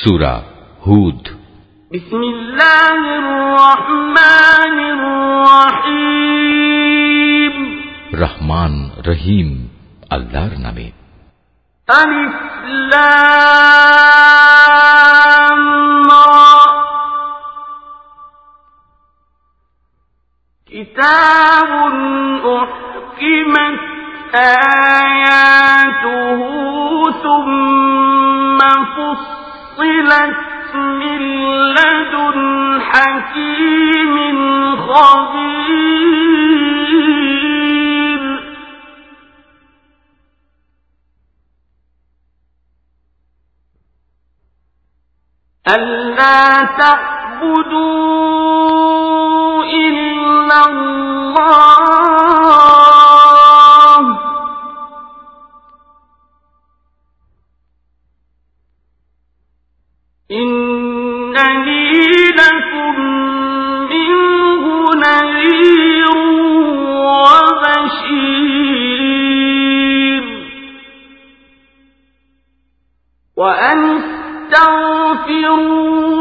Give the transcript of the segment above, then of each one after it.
সুরা হুদ بسم الله الرحمن الرحيم রহমান রহিম আল্লাহর নামে ألف لام را كتاب أحكمت آياته ثم فصلت لدن حكيم خبير. ألا تعبدوا إلا الله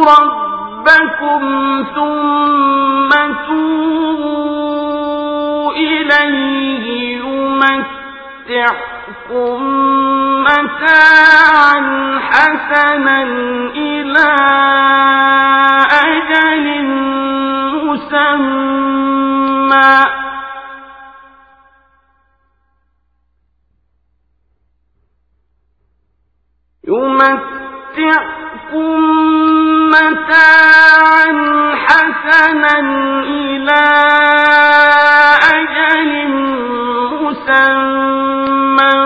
ربكم ثم توبوا إليه يمتعكم متاعا حسنا إلى أجل مسمى يمتعكم متاعا حسنا إلى أجل مسمى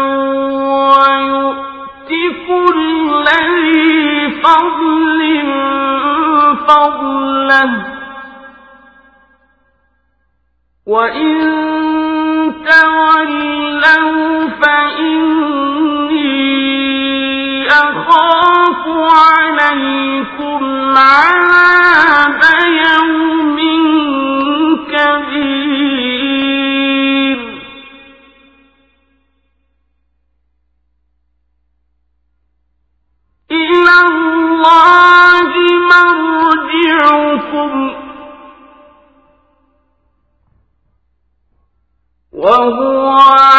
ويؤت كل ذي فضل فضله. وإن تولوا فإني أخاف عليكم عذاب يوم كبير. إلى الله مرجعكم. وهو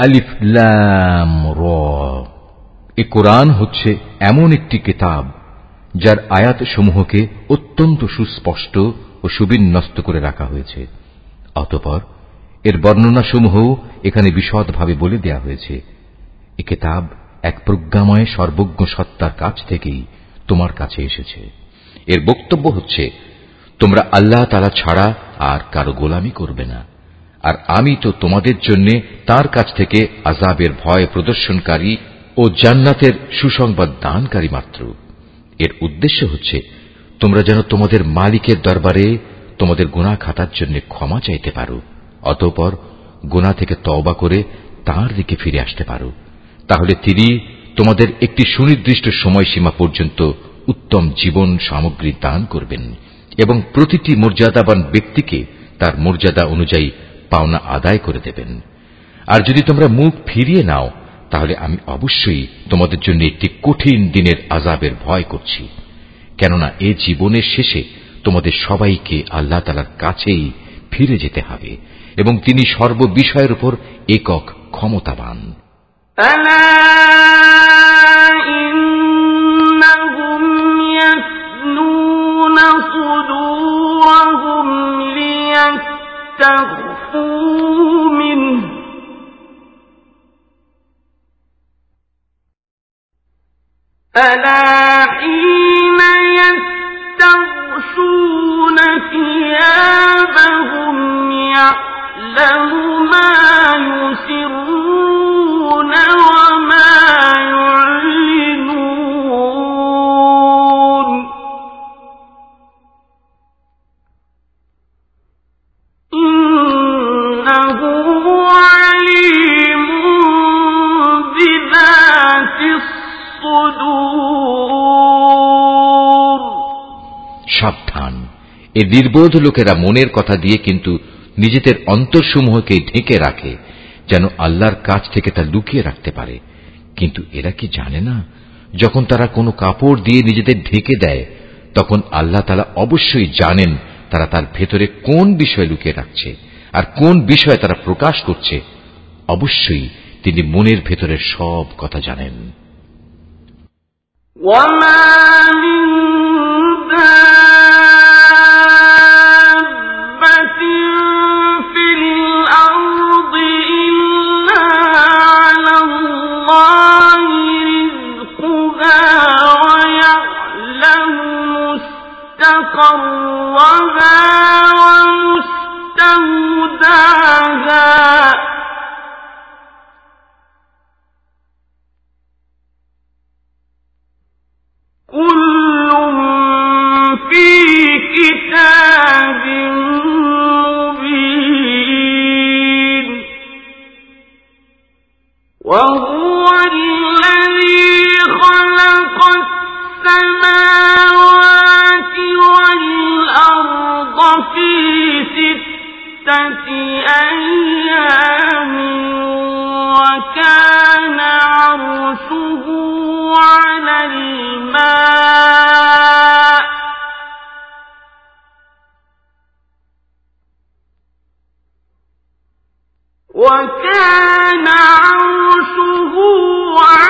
আলিফ লাম র। এ কোরআন হচ্ছে এমন একটি কিতাব যার আয়াত সমূহকে অত্যন্ত সুস্পষ্ট ও সুবিন্যস্ত করে রাখা হয়েছে। অতপর এর বর্ণনাসমূহ এখানে বিশদভাবে বলে দেয়া হয়েছে। এ কেতাব এক প্রজ্ঞাময় সর্বজ্ঞ সত্তার কাছ থেকেই তোমার কাছে এসেছে। এর বক্তব্য হচ্ছে, তোমরা আল্লাহ তালা ছাড়া আর কারও গোলামি করবে না। আর আমি তো তোমাদের জন্য তার কাছ থেকে আজাবের ভয় প্রদর্শনকারী ও জান্নাতের সুসংবাদ দানকারী মাত্র। এর উদ্দেশ্য হচ্ছে, তোমরা যেন তোমাদের মালিকের দরবারে তোমাদের গুণা খাতার জন্য ক্ষমা চাইতে পারো, অতঃপর গুণা থেকে তওবা করে তার দিকে ফিরে আসতে পারো। তাহলে তিনি তোমাদের একটি সুনির্দিষ্ট সময়সীমা পর্যন্ত উত্তম জীবন সামগ্রী দান করবেন এবং প্রতিটি মর্যাদাবান ব্যক্তিকে তার মর্যাদা অনুযায়ী পাওনা আদায় করে দেবেন আর যদি তোমরা মুখ ফিরিয়ে নাও তাহলে আমি অবশ্যই তোমাদের জন্য একটি কঠিন দিনের আজাবের ভয় করছি কেননা এ জীবনের শেষে তোমাদের সবাইকে আল্লাহ তালার কাছেই ফিরে যেতে হবে এবং তিনি সর্ববিষয়ের উপর একক ক্ষমতাবান ألا إنهم يثنون صدورهم ليستخفوا ألا حين يستغشون ثيابهم يعلم ما يسرون وما يعلنون এ নির্বোধ লোকেরা মনের কথা দিয়ে কিন্তু নিজেদের অন্তরসমূহকে ঢেকে রাখে যেন আল্লাহর কাছ থেকে তা লুকিয়ে রাখতে পারে কিন্তু এরা কি জানে না যখন তারা কোনো কাপড় দিয়ে নিজেদের ঢেকে দেয় তখন আল্লাহ তালা অবশ্যই জানেন তারা তার ভেতরে কোন বিষয় লুকিয়ে রাখছে আর কোন বিষয় তারা প্রকাশ করছে অবশ্যই তিনি মনের ভেতরের সব কথা জানেন وما من ومستودع أيام وكان عرشه على الماء. وكان عرشه على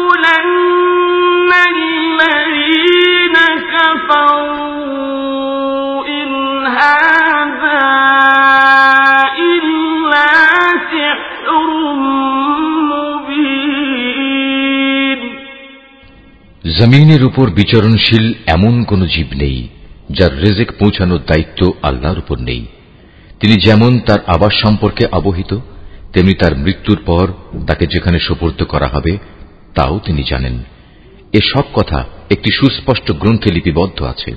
জমিনের উপর বিচরণশীল এমন কোন জীব নেই, যার রেজেক পৌঁছানোর দায়িত্ব আল্লাহর উপর নেই। তিনি যেমন তার আবাস সম্পর্কে অবহিত, তেমনি তার মৃত্যুর পর তাকে যেখানে সোপর্দ করা হবে তাও তিনি জানেন, এসব কথা একটি সুস্পষ্ট গ্রন্থে লিপিবদ্ধ আছে।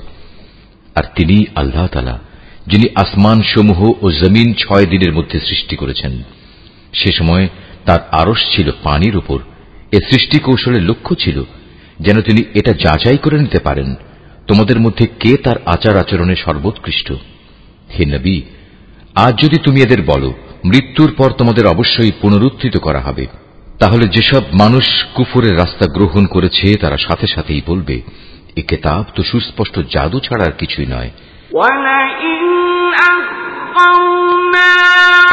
আর তিনি আল্লাহ তালা যিনি আসমান সমূহ ও জমিন ছয় দিনের মধ্যে সৃষ্টি করেছেন, সে সময় তার আরস ছিল পানির উপর, এ সৃষ্টি কৌশলের লক্ষ্য ছিল যেন তিনি এটা যাচাই করে নিতে পারেন, তোমাদের মধ্যে কে তার আচার আচরণে সর্বোৎকৃষ্ট। হে নবী, আজ যদি তুমি এদের বলো, মৃত্যুর পর তোমাদের অবশ্যই পুনরুত্থিত করা হবে। তাহলে যেসব মানুষ কুফুরের রাস্তা গ্রহণ করেছে তারা সাথে সাথেই বলবে এ কেতাব তো সুস্পষ্ট জাদু ছাড়ার কিছুই নয়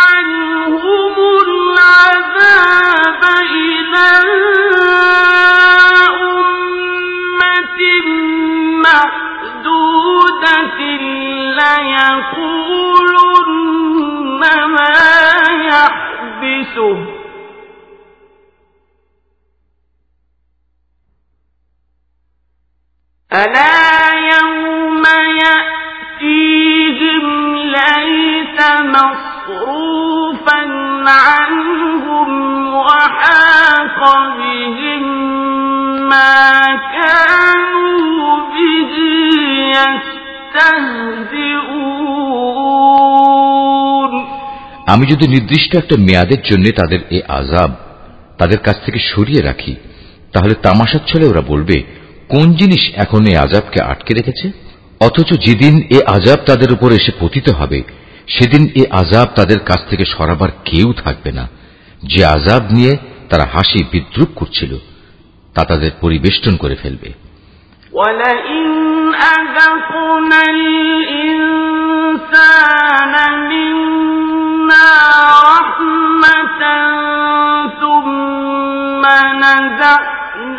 عنهم العذاب إلى ليقولن ما يحبسه ألا يوم يأتيهم ليس مصروفا عنهم وحاق بهم ما كانوا به يستهزئون আমি যদি নির্দিষ্ট একটা মেয়াদের জন্য তাদের এ আজাব তাদের কাছ থেকে সরিয়ে রাখি তাহলে তামাশার ছলে ওরা বলবে কোন জিনিস এখন এ আজাবকে আটকে রেখেছে অথচ যেদিন এ আজাব তাদের উপর এসে পতিত হবে সেদিন এ আজাব তাদের কাছ থেকে সরাবার কেউ থাকবে না যে আজাব নিয়ে তারা হাসি বিদ্রুপ করছিল তা তাদের পরিবেষ্টন করে ফেলবে ولئن أذقنا الإنسان منا رحمة ثم نزعناها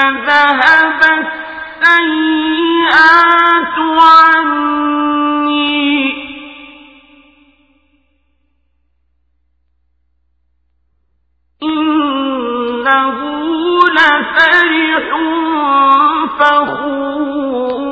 ذهب السيئات عني. إنه لفرح فخور.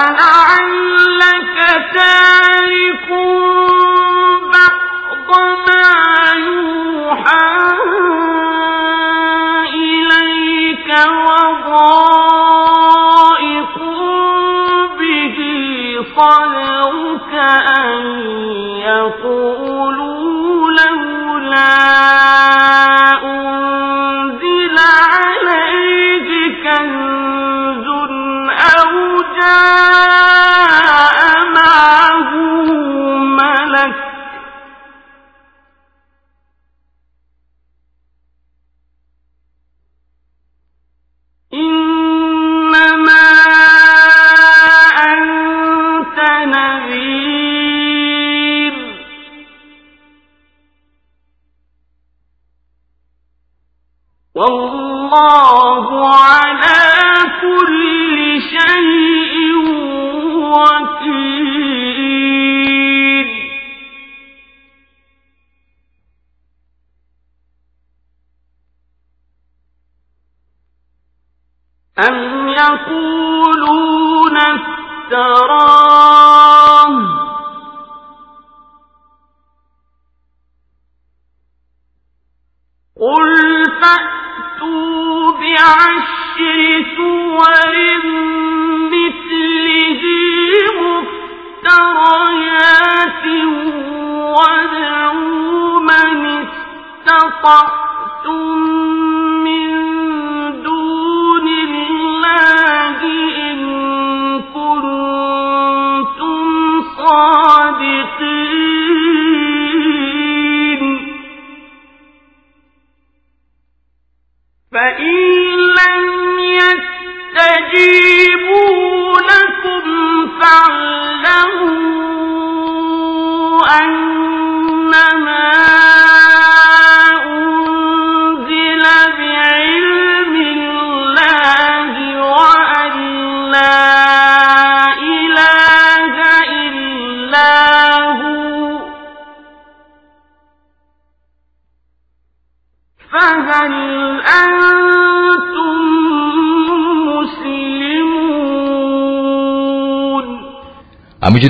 فلعلك تارك بعض ما يوحى إليك به أن يقولوا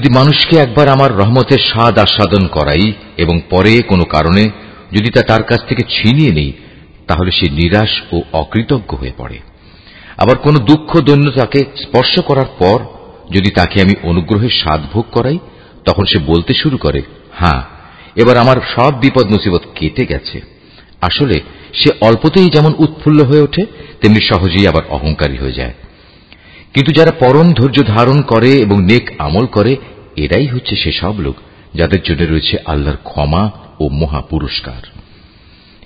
যদি মানুষকে একবার আমার রহমতের স্বাদ আস্বাদন করাই এবং পরে কোনো কারণে যদি তা তার কাছ থেকে ছিনিয়ে নেই, তাহলে সে নিরাশ ও অকৃতজ্ঞ হয়ে পড়ে। আবার কোনো দুঃখ দৈন্য তাকে স্পর্শ করার পর যদি তাকে আমি অনুগ্রহের স্বাদ ভোগ করাই, তখন সে বলতে শুরু করে হ্যাঁ এবার আমার সব বিপদ মুসিবত কেটে গেছে। আসলে সে অল্পতেই যেমন উৎফুল্ল হয়ে ওঠে, তেমনি সহজেই আবার অহংকারী হয়ে যায়। কিন্তু যারা পরম ধৈর্য ধারণ করে এবং নেক আমল করে এরাই হচ্ছে সেসব লোক যাদের জন্য রয়েছে আল্লাহর ক্ষমা ও মহা পুরস্কার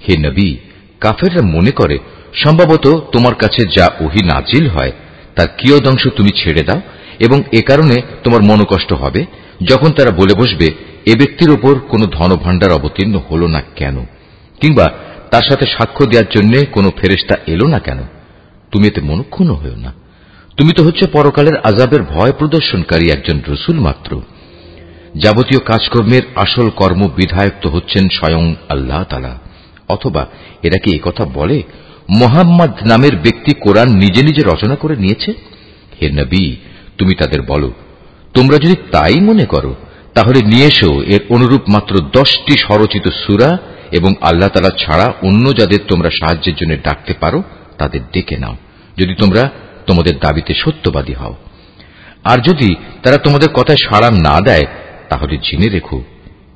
হে নবী, কাফেররা মনে করে, সম্ভবত তোমার কাছে যা ওহি নাজিল হয়, তার কিয়দংশ তুমি ছেড়ে দাও এবং এ কারণে তোমার মনোকষ্ট হবে, যখন তারা বলে বসবে, এ ব্যক্তির ওপর কোনো ধনভাণ্ডার অবতীর্ণ হল না কেন? কিংবা তার সাথে সাক্ষ্য দেওয়ার জন্য কোনো ফেরেস্তা এলো না কেন? তুমি এতে মনক্ষুণ্ণ হয়েও না। তুমি তো হচ্ছে পরকালের আজাবের ভয় প্রদর্শনকারী একজন রসুল মাত্র। যাবতীয় কাজকর্মের আসল কর্ম বিধায়ক তো হচ্ছেন স্বয়ং আল্লাহ তালা অথবা এরা কি কথা বলে, মোহাম্মদ নামের ব্যক্তি কোরআন নিজে নিজে রচনা করে নিয়েছে? হে নবী, তুমি তাদের বলো। তোমরা যদি তাই মনে করো, তাহলে নিয়ে এসো এর অনুরূপ মাত্র দশটি স্বরচিত সুরা এবং আল্লাহ তালা ছাড়া অন্য যাদের তোমরা সাহায্যের জন্য ডাকতে পারো, তাদের ডেকে নাও। যদি তোমরা তোমাদের দাবিতে সত্যবাদী হও। আর যদি তারা তোমাদের কথায় সাড়া না দেয়, তাহলে জেনে রেখো,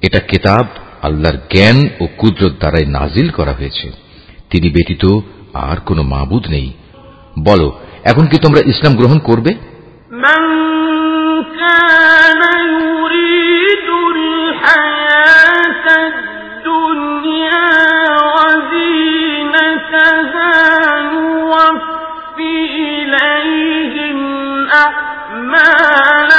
এটা কেতাব আল্লাহর জ্ঞান ও কুদরত দ্বারাই নাজিল করা হয়েছে। তিনি ব্যতীত আর কোনো মাবুদ নেই। বলো, এখন কি তোমরা ইসলাম গ্রহণ করবে? مَا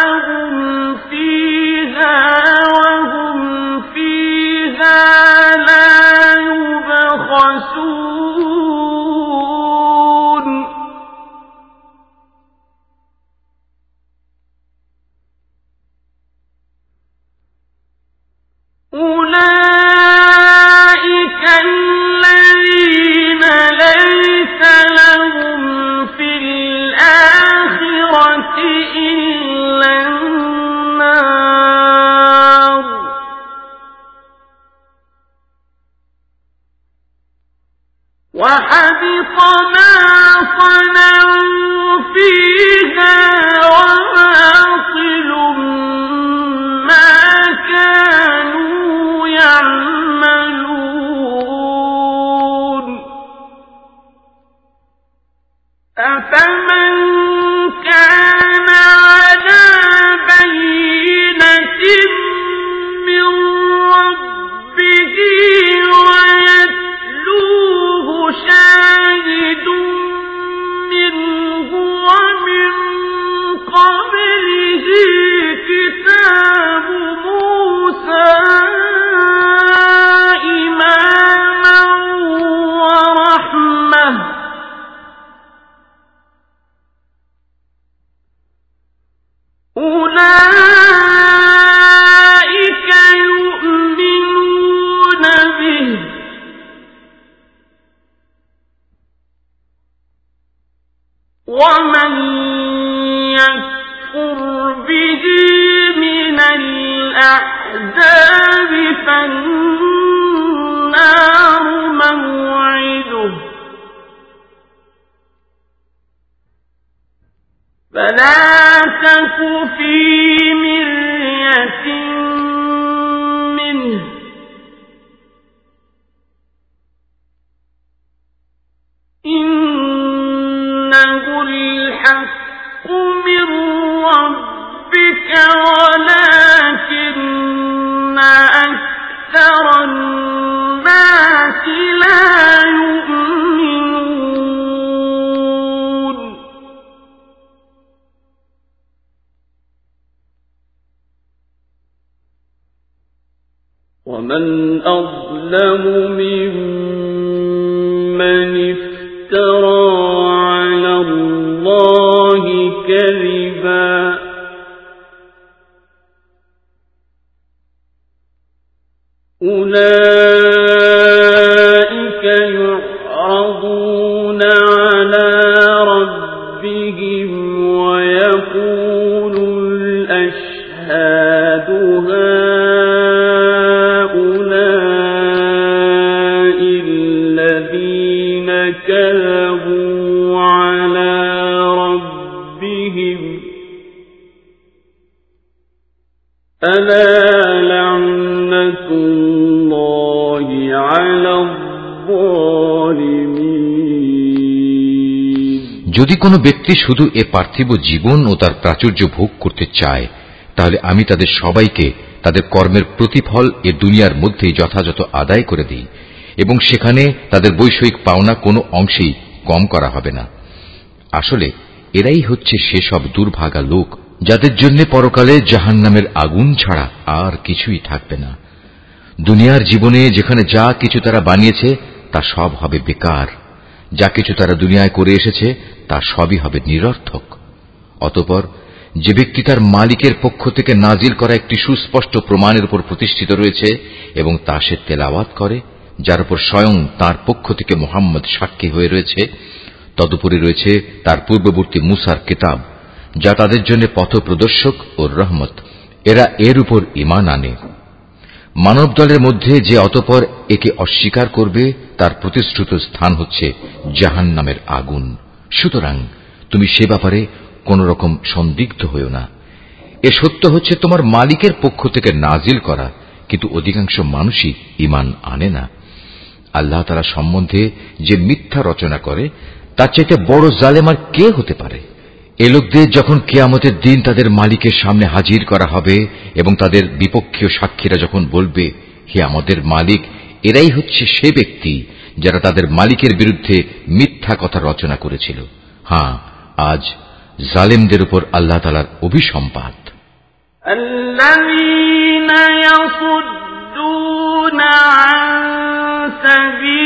যদি কোনো ব্যক্তি শুধু এ পার্থিব জীবন ও তার প্রাচুর্য ভোগ করতে চায়, তাহলে আমি তাদের সবাইকে তাদের কর্মের প্রতিফল এ দুনিয়ার মধ্যেই যথাযথ আদায় করে দিই, এবং সেখানে তাদের বৈষয়িক পাওনা কোনো অংশেই কম করা হবে না। আসলে এরাই হচ্ছে সেসব দুর্ভাগা লোক, যাদের জন্য পরকালে জাহান্নামের আগুন ছাড়া আর কিছুই থাকবে না। দুনিয়ার জীবনে যেখানে যা কিছু তারা বানিয়েছে, তা সব হবে বেকার। যা কিছু তারা দুনিয়ায় করে এসেছে, তা সবই হবে নিরর্থক। অতপর, যে ব্যক্তি তার মালিকের পক্ষ থেকে নাজিল করা একটি সুস্পষ্ট প্রমাণের উপর প্রতিষ্ঠিত রয়েছে এবং তা সে তেলাওয়াত করে, যার উপর স্বয়ং তার পক্ষ থেকে মোহাম্মদ সাক্ষী হয়ে রয়েছে, তদুপরি রয়েছে তার পূর্ববর্তী মুসার কিতাব, যা তাদের জন্য পথ প্রদর্শক ও রহমত। এরা এর উপর ইমান আনে। মানব দলের মধ্যে যে অতপর একে অস্বীকার করবে, তার প্রতিশ্রুত স্থান হচ্ছে জাহান নামের আগুন। সুতরাং তুমি সে ব্যাপারে কোন রকম সন্দিগ্ধ হইও না। এ সত্য হচ্ছে তোমার মালিকের পক্ষ থেকে নাজিল করা, কিন্তু অধিকাংশ মানুষই ইমান আনে না। আল্লাহ তারা সম্বন্ধে যে মিথ্যা রচনা করে, তার চাইতে বড় জালেমার কে হতে পারে? এ লোকদের যখন কেয়ামতের দিন তাদের মালিকের সামনে হাজির করা হবে এবং তাদের বিপক্ষীয় সাক্ষীরা যখন বলবে হে আমাদের মালিক এরাই হচ্ছে সে ব্যক্তি যারা তাদের মালিকের বিরুদ্ধে মিথ্যা কথা রচনা করেছিল হ্যাঁ আজ জালেমদের উপর আল্লাহ তালার অভিসম্পাদ الذين يصدون عن سبيل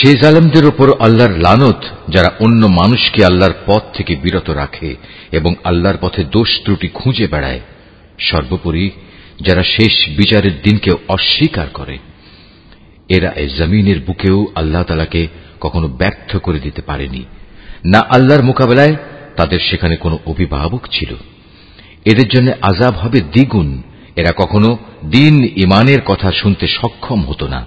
সে জালেমদের উপর আল্লাহর লানত, যারা অন্য মানুষকে আল্লাহর পথ থেকে বিরত রাখে এবং আল্লাহর পথে দোষ ত্রুটি খুঁজে বেড়ায়, সর্বোপরি যারা শেষ বিচারের দিনকে অস্বীকার করে। এরা এ জমিনের বুকেও আল্লাহ তালাকে কখনো ব্যর্থ করে দিতে পারেনি। না আল্লাহর মোকাবেলায় তাদের সেখানে কোনো অভিভাবক ছিল। এদের জন্য আজাব হবে দ্বিগুণ। এরা কখনো দিন ইমানের কথা শুনতে সক্ষম হতো না।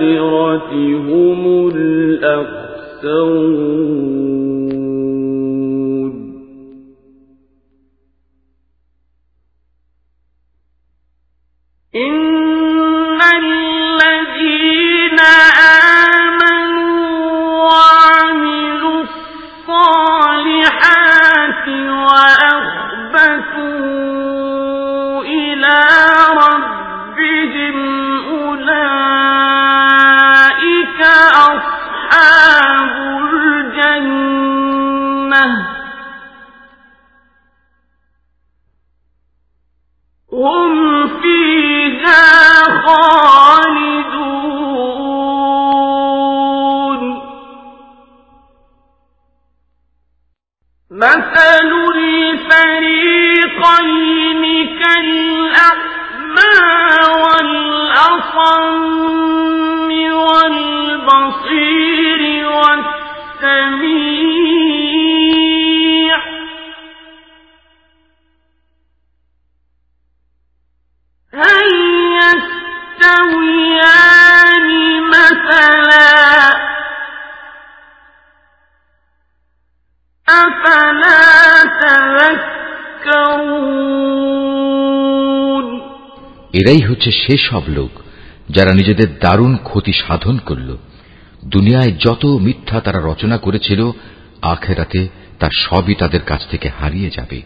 الآخرة هم الأخسرون হচ্ছে সে সব লোক যারা নিজেদের দারুণ ক্ষতি সাধন করল। দুনিয়ায় যত মিথ্যা তারা রচনা করেছিল, আখেরাতে তা সবই তাদের কাছ থেকে হারিয়ে যাবে।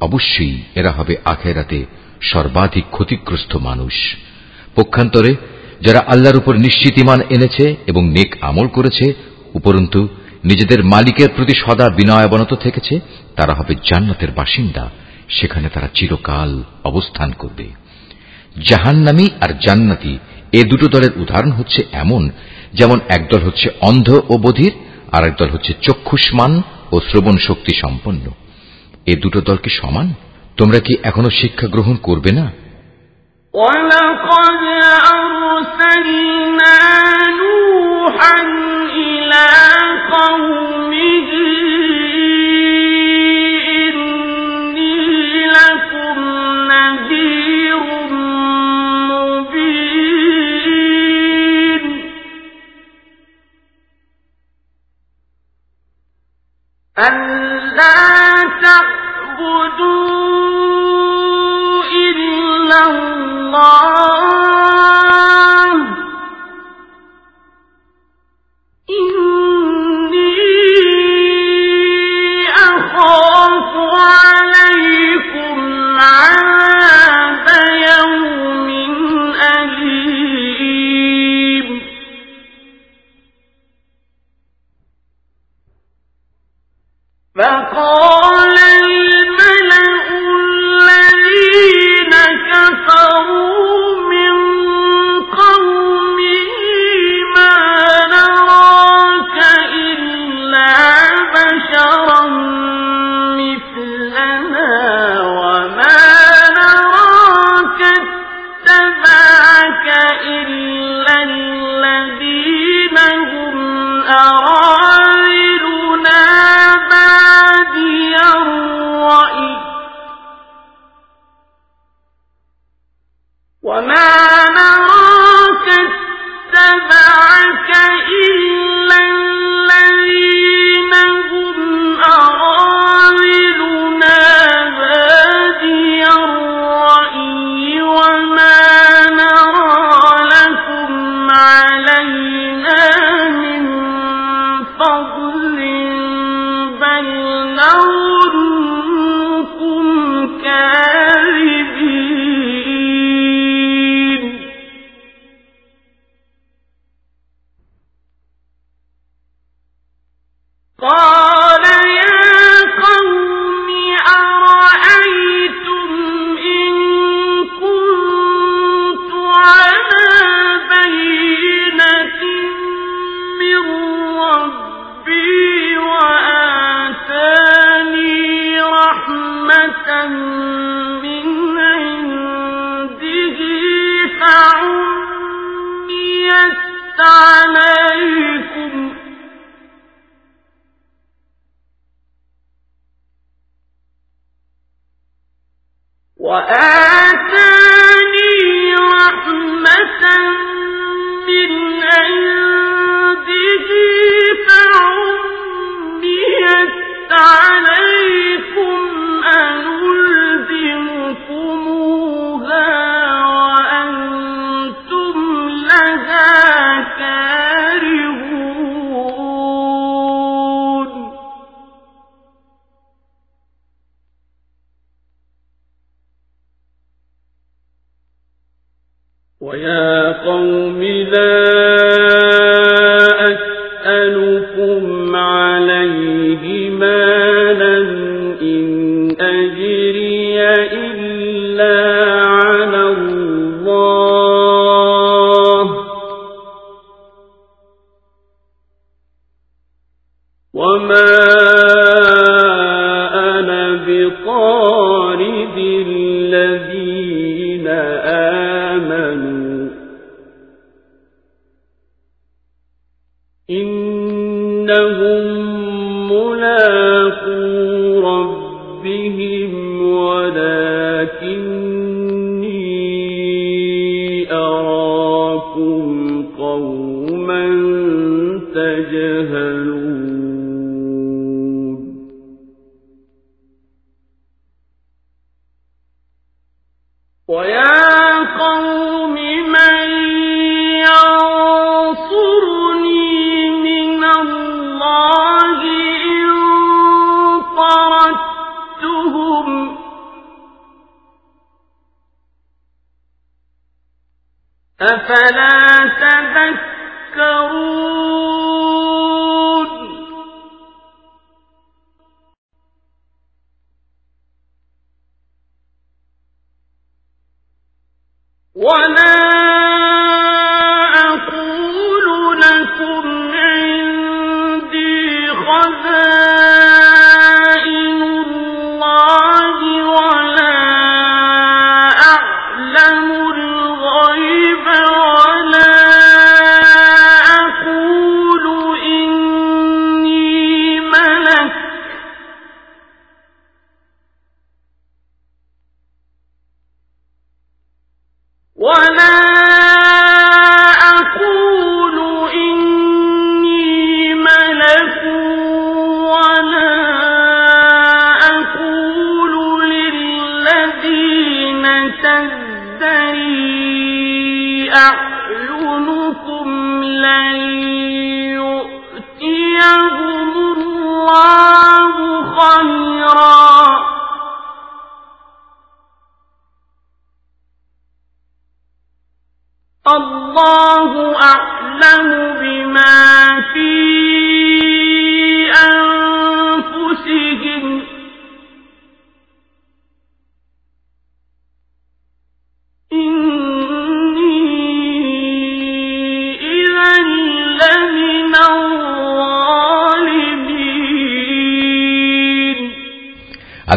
অবশ্যই এরা হবে আখেরাতে সর্বাধিক ক্ষতিগ্রস্ত মানুষ। পক্ষান্তরে, যারা আল্লাহর উপর নিশ্চিতিমান এনেছে এবং নেক আমল করেছে, উপরন্তু নিজেদের মালিকের প্রতি সদা বিনয়াবনত থেকেছে, তারা হবে জান্নাতের বাসিন্দা, সেখানে তারা চিরকাল অবস্থান করবে। জাহান্নামি আর জান্নাতি। এ দুটো দলের উদাহরণ হচ্ছে এমন, যেমন একদল হচ্ছে অন্ধ ও বধির আর একদল হচ্ছে চক্ষুষ্মান ও শ্রবণ শক্তি সম্পন্ন। এ দুটো দল কি সমান? তোমরা কি এখনও শিক্ষা গ্রহণ করবে না? ولقد أرسلنا نوحا إلى قومه ألا تعبدوا إلا الله ¡Oh, no!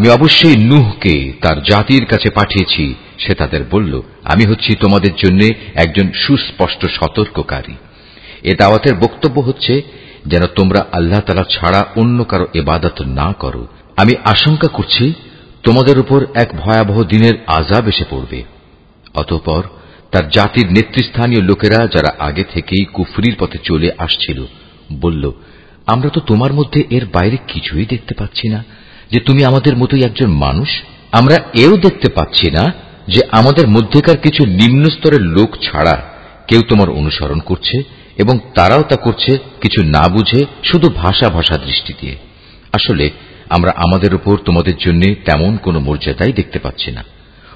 আমি অবশ্যই নুহকে তার জাতির কাছে পাঠিয়েছি। সে তাদের বলল, আমি হচ্ছি তোমাদের জন্য একজন সুস্পষ্ট সতর্ককারী। এ দাওয়াতের বক্তব্য হচ্ছে, যেন তোমরা আল্লাহ তালা ছাড়া অন্য কারও এবাদত না করো। আমি আশঙ্কা করছি, তোমাদের উপর এক ভয়াবহ দিনের আজাব এসে পড়বে। অতঃপর তার জাতির নেতৃস্থানীয় লোকেরা যারা আগে থেকেই কুফরির পথে চলে আসছিল, বলল, আমরা তো তোমার মধ্যে এর বাইরে কিছুই দেখতে পাচ্ছি না। যে তুমি আমাদের মতোই একজন মানুষ, আমরা এও দেখতে পাচ্ছি না যে আমাদের মধ্যেকার কিছু নিম্ন স্তরের লোক ছাড়া কেউ তোমার অনুসরণ করছে এবং তারাও তা করছে কিছু না বুঝে শুধু ভাষা ভাষা দৃষ্টি দিয়ে। আসলে, আমরা আমাদের উপর তোমাদের জন্য তেমন কোনো মর্যাদাই দেখতে পাচ্ছি না।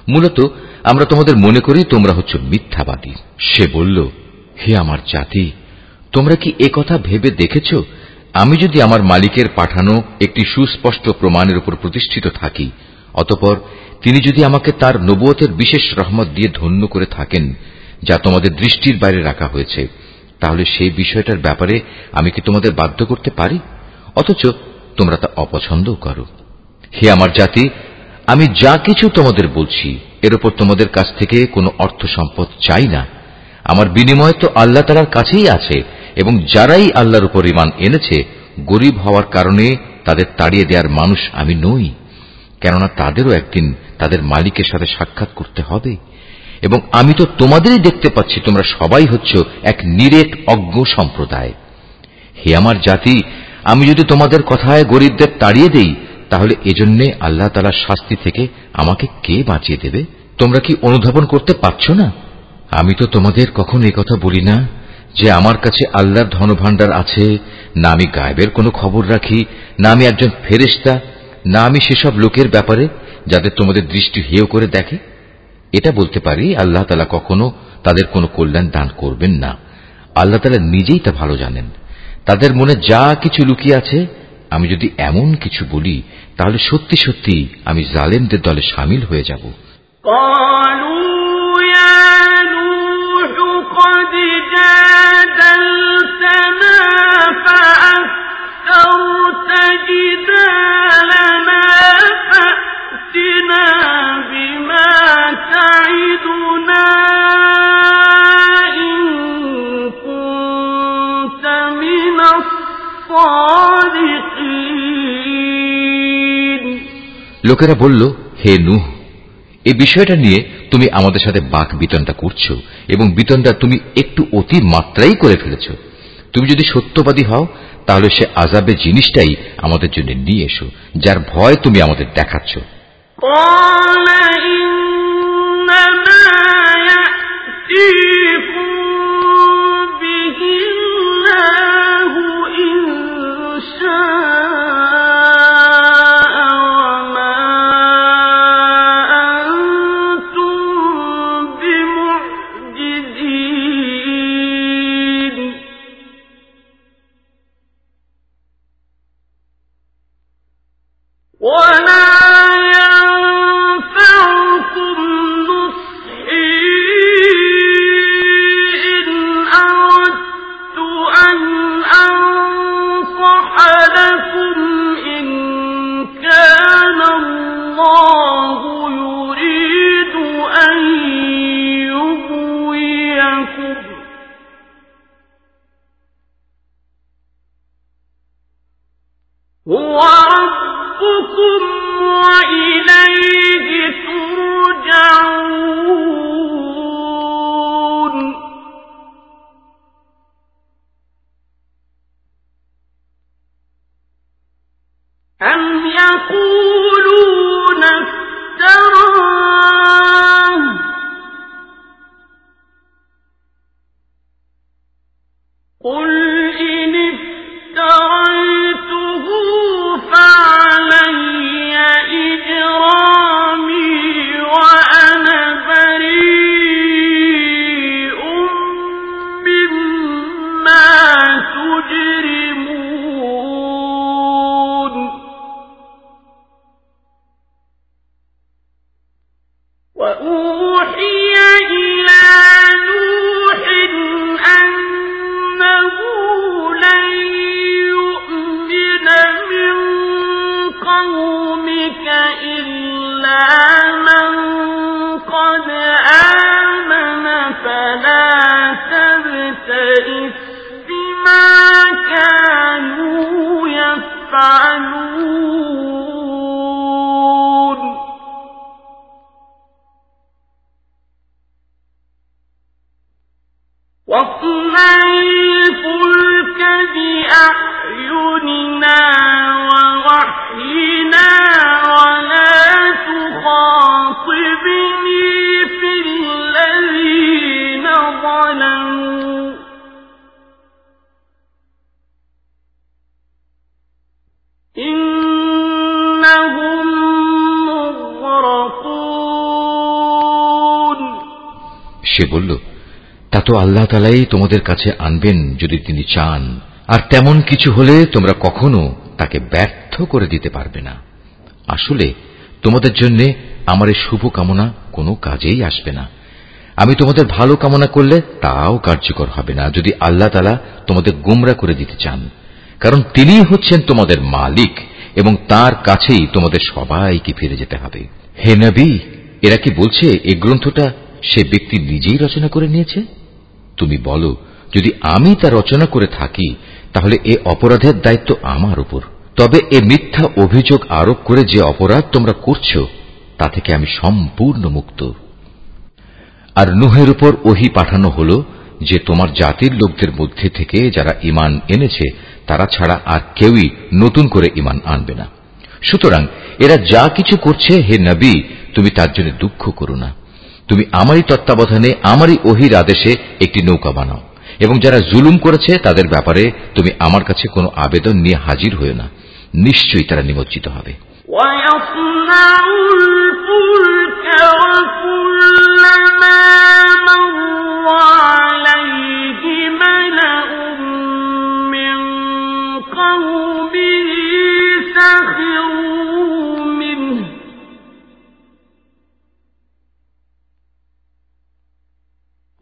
মূলত, আমরা তোমাদের মনে করি তোমরা হচ্ছ মিথ্যাবাদী। সে বলল, হে আমার জাতি, তোমরা কি কথা ভেবে দেখেছ আমি যদি আমার মালিকের পাঠানো একটি সুস্পষ্ট প্রমাণের উপর প্রতিষ্ঠিত থাকি, অতপর তিনি যদি আমাকে তার নবুয়তের বিশেষ রহমত দিয়ে ধন্য করে থাকেন, যা তোমাদের দৃষ্টির বাইরে রাখা হয়েছে, তাহলে সেই বিষয়টার ব্যাপারে আমি কি তোমাদের বাধ্য করতে পারি? অথচ তোমরা তা অপছন্দও করো। হে আমার জাতি, আমি যা কিছু তোমাদের বলছি, এর উপর তোমাদের কাছ থেকে কোনো অর্থ সম্পদ চাই না। আমার বিনিময় তো আল্লাহ তালার কাছেই আছে, এবং যারাই আল্লাহর উপর ইমান এনেছে, গরিব হওয়ার কারণে তাদের তাড়িয়ে দেওয়ার মানুষ আমি নই, কেননা তাদেরও একদিন তাদের মালিকের সাথে সাক্ষাৎ করতে হবে। এবং আমি তো তোমাদেরই দেখতে পাচ্ছি, তোমরা সবাই হচ্ছ এক নিরেট অজ্ঞ সম্প্রদায়। হে আমার জাতি, আমি যদি তোমাদের কথায় গরিবদের তাড়িয়ে দেই, তাহলে এজন্যে আল্লাহ তালার শাস্তি থেকে আমাকে কে বাঁচিয়ে দেবে? তোমরা কি অনুধাবন করতে পারছ না? আমি তো তোমাদের কখন কথা বলি না যে আমার কাছে আল্লাহর ধনভাণ্ডার আছে, না আমি গায়েবের কোনো খবর রাখি, না আমি একজন ফেরেস্তা না আমি সেসব লোকের ব্যাপারে যাদের তোমাদের দৃষ্টি হেয় করে দেখে। এটা বলতে পারি, আল্লাহ তালা কখনো তাদের কোনো কল্যাণ দান করবেন না। আল্লাহ তালা নিজেই তা ভালো জানেন। তাদের মনে যা কিছু লুকিয়ে আছে, আমি যদি এমন কিছু বলি, তাহলে সত্যি সত্যি আমি জালেমদের দলে সামিল হয়ে যাব। লোকেরা বলল হে নুহ এ বিষয়টা নিয়ে তুমি আমাদের সাথে বাক বিতনটা করছ এবং বিতনটা তুমি একটু অতি মাত্রাই করে ফেলেছ। তুমি যদি সত্যবাদী হও, তাহলে সে আজাবে জিনিসটাই আমাদের জন্য নিয়ে এসো, যার ভয় তুমি আমাদের দেখাচ্ছ। قال إنما আল্লাহ তালাই তোমাদের কাছে আনবেন যদি তিনি চান। আর তেমন কিছু হলে তোমরা কখনো তাকে ব্যর্থ করে দিতে পারবে না। আসলে তোমাদের জন্য আমার এই শুভ কামনা কোনো কাজেই আসবে না। আমি তোমাদের ভালো কামনা করলে তাও কার্যকর হবে না, যদি আল্লাহ তালা তোমাদের গুমরা করে দিতে চান। কারণ তিনিই হচ্ছেন তোমাদের মালিক এবং তার কাছেই তোমাদের সবাইকে ফিরে যেতে হবে। হে নবী, এরা কি বলছে, এই গ্রন্থটা সে ব্যক্তি নিজেই রচনা করে নিয়েছে? তুমি বলো, যদি আমি তা রচনা করে থাকি, তাহলে এ অপরাধের দায়িত্ব আমার উপর। তবে এ মিথ্যা অভিযোগ আরোপ করে যে অপরাধ তোমরা করছ, তা থেকে আমি সম্পূর্ণ মুক্ত। আর নুহের উপর ওহি পাঠানো হল যে তোমার জাতির লোকদের মধ্যে থেকে যারা ইমান এনেছে, তারা ছাড়া আর কেউই নতুন করে ইমান আনবে না। সুতরাং এরা যা কিছু করছে, হে নবী, তুমি তার জন্য দুঃখ করো না। তুমি আমারই তত্ত্বাবধানে আমারই ওহির আদেশে একটি নৌকা বানাও এবং যারা জুলুম করেছে তাদের ব্যাপারে তুমি আমার কাছে কোনো আবেদন নিয়ে হাজির হয়ে না নিশ্চয়ই তারা নিমজ্জিত হবে ويصنع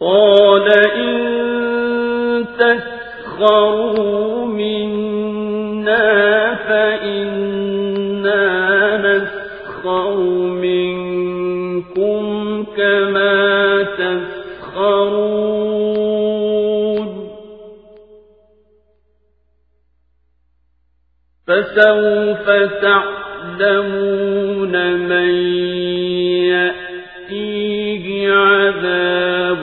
قال إن تسخروا منا فإنا نسخر منكم كما تسخرون. فسوف تعلمون من يأتيه عذاب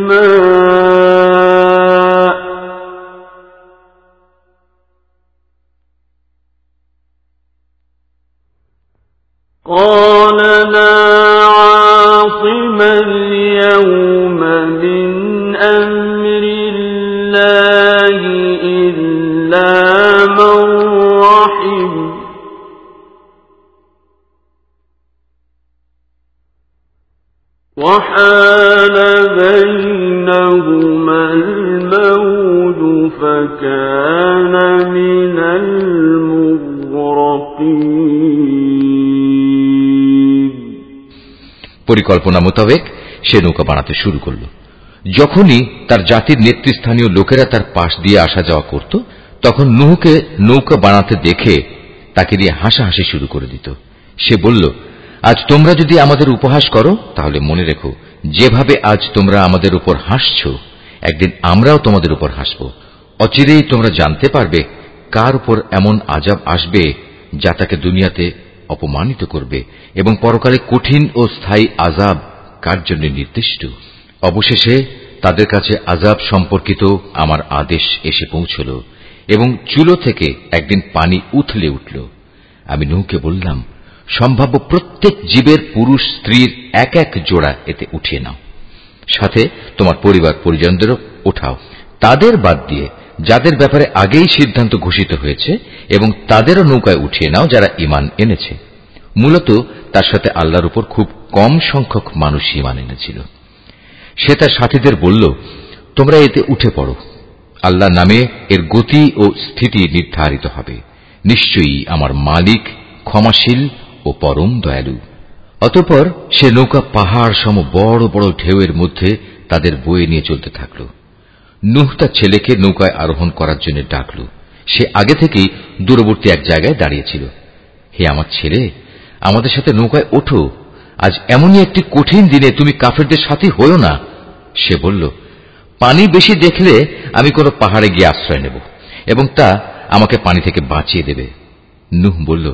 مَا পরিকল্পনা মোতাবেক সে নৌকা বানাতে শুরু করল। যখনই তার জাতির নেতৃস্থানীয় লোকেরা তার পাশ দিয়ে আসা যাওয়া করত, তখন নুহকে নৌকা বানাতে দেখে তাকে দিয়ে হাসাহাসি শুরু করে দিত। সে বলল, আজ তোমরা যদি আমাদের উপহাস করো, তাহলে মনে রেখো, যেভাবে আজ তোমরা আমাদের উপর হাসছ, একদিন আমরাও তোমাদের উপর হাসব। অচিরেই তোমরা জানতে পারবে কার উপর এমন আজাব আসবে, যা তাকে দুনিয়াতে অপমানিত করবে। এবং পরকালে কঠিন ও স্থায়ী আজাব কার জন্য নির্দিষ্ট? অবশেষে তাদের কাছে আজাব সম্পর্কিত আমার আদেশ এসে পৌঁছল এবং চুলো থেকে একদিন পানি উথলে উঠল। আমি নৌকে বললাম, সম্ভাব্য প্রত্যেক জীবের পুরুষ স্ত্রীর এক এক জোড়া এতে উঠিয়ে নাও। সাথে তোমার পরিবার পরিজনদেরও ওঠাও। তাদের বাদ দিয়ে যাদের ব্যাপারে আগেই সিদ্ধান্ত ঘোষিত হয়েছে এবং তাদেরও নৌকায় উঠিয়ে নাও যারা ইমান এনেছে। মূলত তার সাথে আল্লাহর উপর খুব কম সংখ্যক মানুষ ইমান এনেছিল। সে তার সাথীদের বলল, তোমরা এতে উঠে পড়ো। আল্লাহ নামে এর গতি ও স্থিতি নির্ধারিত হবে। নিশ্চয়ই আমার মালিক ক্ষমাশীল ও পরম দয়ালু। অতঃপর সে নৌকা পাহাড় সম বড় বড় ঢেউয়ের মধ্যে তাদের বয়ে নিয়ে চলতে থাকল। নুহ তার ছেলেকে নৌকায় আরোহণ করার জন্য ডাকল। সে আগে থেকেই দূরবর্তী এক জায়গায় দাঁড়িয়েছিল হে আমার ছেলে আমাদের সাথে নৌকায় ওঠো। আজ এমনই একটি কঠিন দিনে তুমি কাফেরদের সাথে হইও না। সে বলল, পানি বেশি দেখলে আমি কোনো পাহাড়ে গিয়ে আশ্রয় নেব এবং তা আমাকে পানি থেকে বাঁচিয়ে দেবে। নুহ বলল,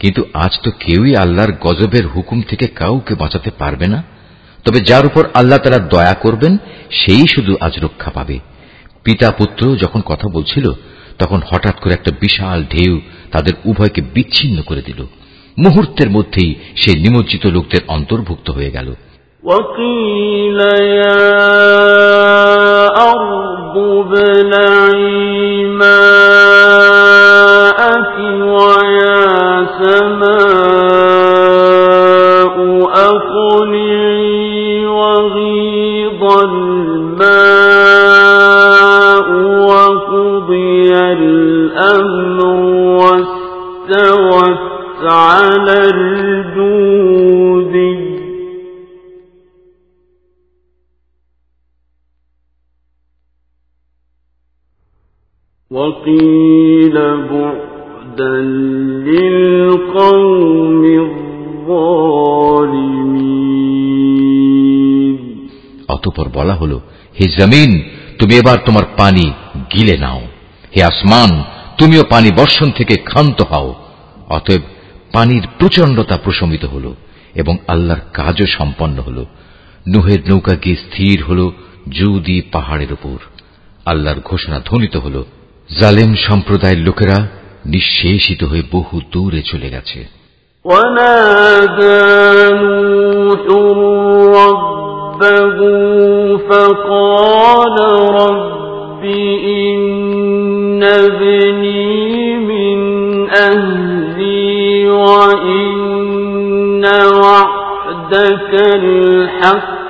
কিন্তু আজ তো কেউই আল্লাহর গজবের হুকুম থেকে কাউকে বাঁচাতে পারবে না। তবে যার উপর আল্লাহ তারা দয়া করবেন, সেই শুধু আজ রক্ষা পাবে। পিতা পুত্র যখন কথা বলছিল, তখন হঠাৎ করে একটা বিশাল ঢেউ তাদের উভয়কে বিচ্ছিন্ন করে দিল। মুহূর্তের মধ্যেই সে নিমজ্জিত লোকদের অন্তর্ভুক্ত হয়ে গেল وقيل يا أرض ابلعي ماءك ويا سماء على الجودي وقيل بعدا بعدا للقوم الظالمين অতপর বলা হল হে জমিন তুমি এবার তোমার পানি গিলে নাও হে আসমান তুমিও পানি বর্ষণ থেকে ক্ষান্ত হও অতএব পানির প্রচণ্ডতা প্রশমিত হল এবং আল্লাহর কাজও সম্পন্ন হল নুহের নৌকা গিয়ে স্থির হল জুদি পাহাড়ের উপর আল্লাহর ঘোষণা ধ্বনিত হল জালেম সম্প্রদায়ের লোকেরা নিঃশেষিত হয়ে বহু দূরে চলে গেছে فقال رب الحق.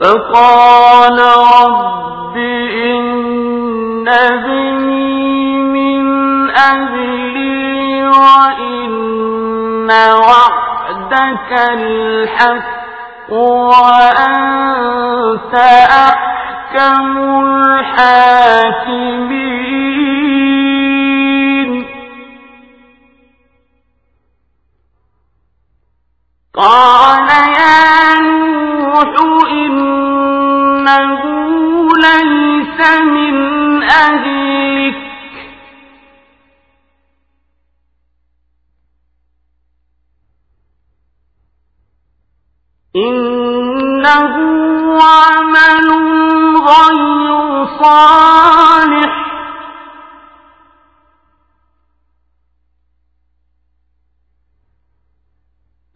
فقال رب إن ابني من أهلي وإن وعدك الحق وأنت أحكم الحاكمين. قال يا نوح إنه ليس من أهلك. إنه عمل غير صالح.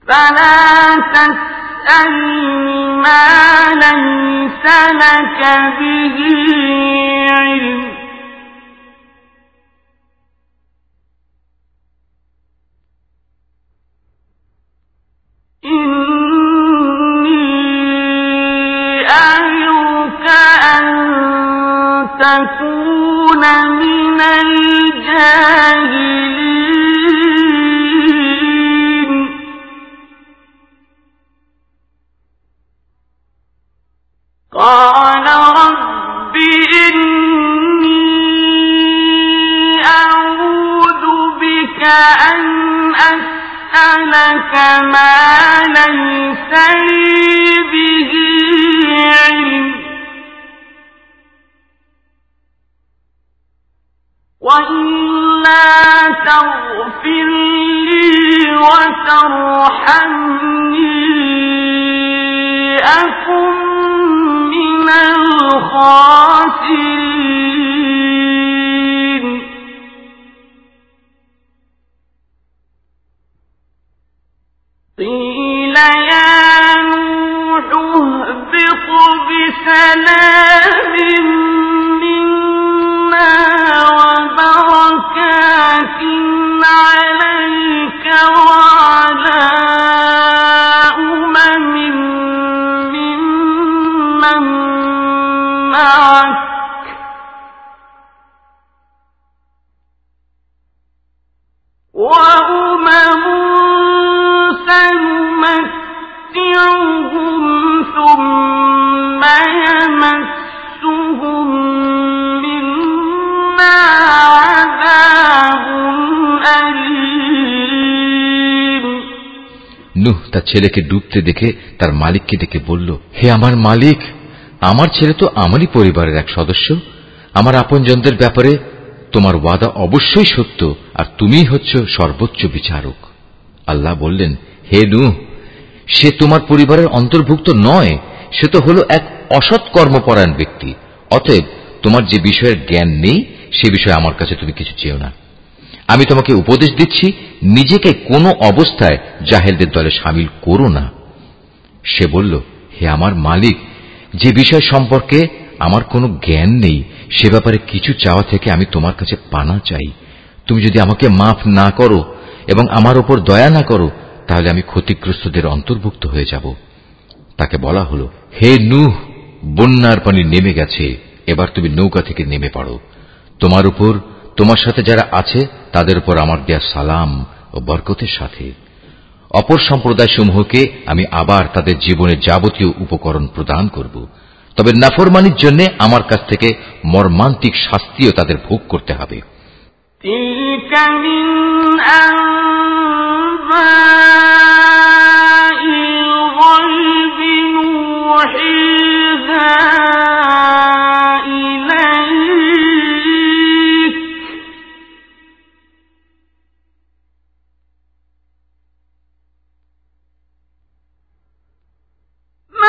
فلا تسألني ما ليس لك به علم. إني تكون من الجاهلين قال رب إني أعوذ بك أن أسألك ما ليس لي به علم وإلا تغفر لي وترحمني أكن من الخاسرين قيل يا نوح بسلام منا وبركات عليك وعلى أمم ممن معك. وأمم নুহ তার ছেলেকে ডুবতে দেখে তার মালিককে ডেকে বলল, হে আমার মালিক, আমার ছেলে তো আমারই পরিবারের এক সদস্য। আমার আপনজনদের ব্যাপারে তোমার ওয়াদা অবশ্যই সত্য, আর তুমিই হচ্ছ সর্বোচ্চ বিচারক। আল্লাহ বললেন, হে নুহ, সে তোমার পরিবারের অন্তর্ভুক্ত নয়, সে তো হল এক অসৎ কর্মপরায়ণ ব্যক্তি। অতএব তোমার যে বিষয়ের জ্ঞান নেই, সে বিষয়ে আমার কাছে তুমি কিছু চেও না। আমি তোমাকে উপদেশ দিচ্ছি, নিজেকে কোনো অবস্থায় জাহেলদের দলে সামিল করো না। সে বলল, হে আমার মালিক, যে বিষয় সম্পর্কে আমার কোনো জ্ঞান নেই, সে ব্যাপারে কিছু চাওয়া থেকে আমি তোমার কাছে পানা চাই। তুমি যদি আমাকে মাফ না করো এবং আমার ওপর দয়া না করো, তাহলে আমি ক্ষতিগ্রস্তদের অন্তর্ভুক্ত হয়ে যাব। তাকে বলা হল, হে নুহ, বন্যার পানি নেমে গেছে, এবার তুমি নৌকা থেকে নেমে পড়ো। তোমার উপর তোমার সাথে যারা আছে তাদের উপর আমার দেয়া সালাম ও বরকতের সাথে অপর সম্প্রদায়সমূহকে আমি আবার তাদের জীবনের যাবতীয় উপকরণ প্রদান করব তবে নাফরমানির জন্য আমার কাছ থেকে মর্মান্তিক শাস্তিও তাদের ভোগ করতে হবে فاصبر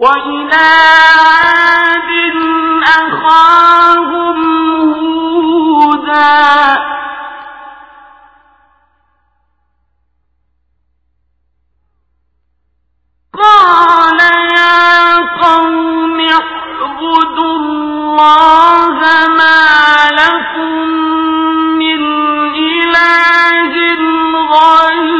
وإلى عاد أخاهم هودا. قال يا قوم اعبدوا الله ما لكم من إله غيره.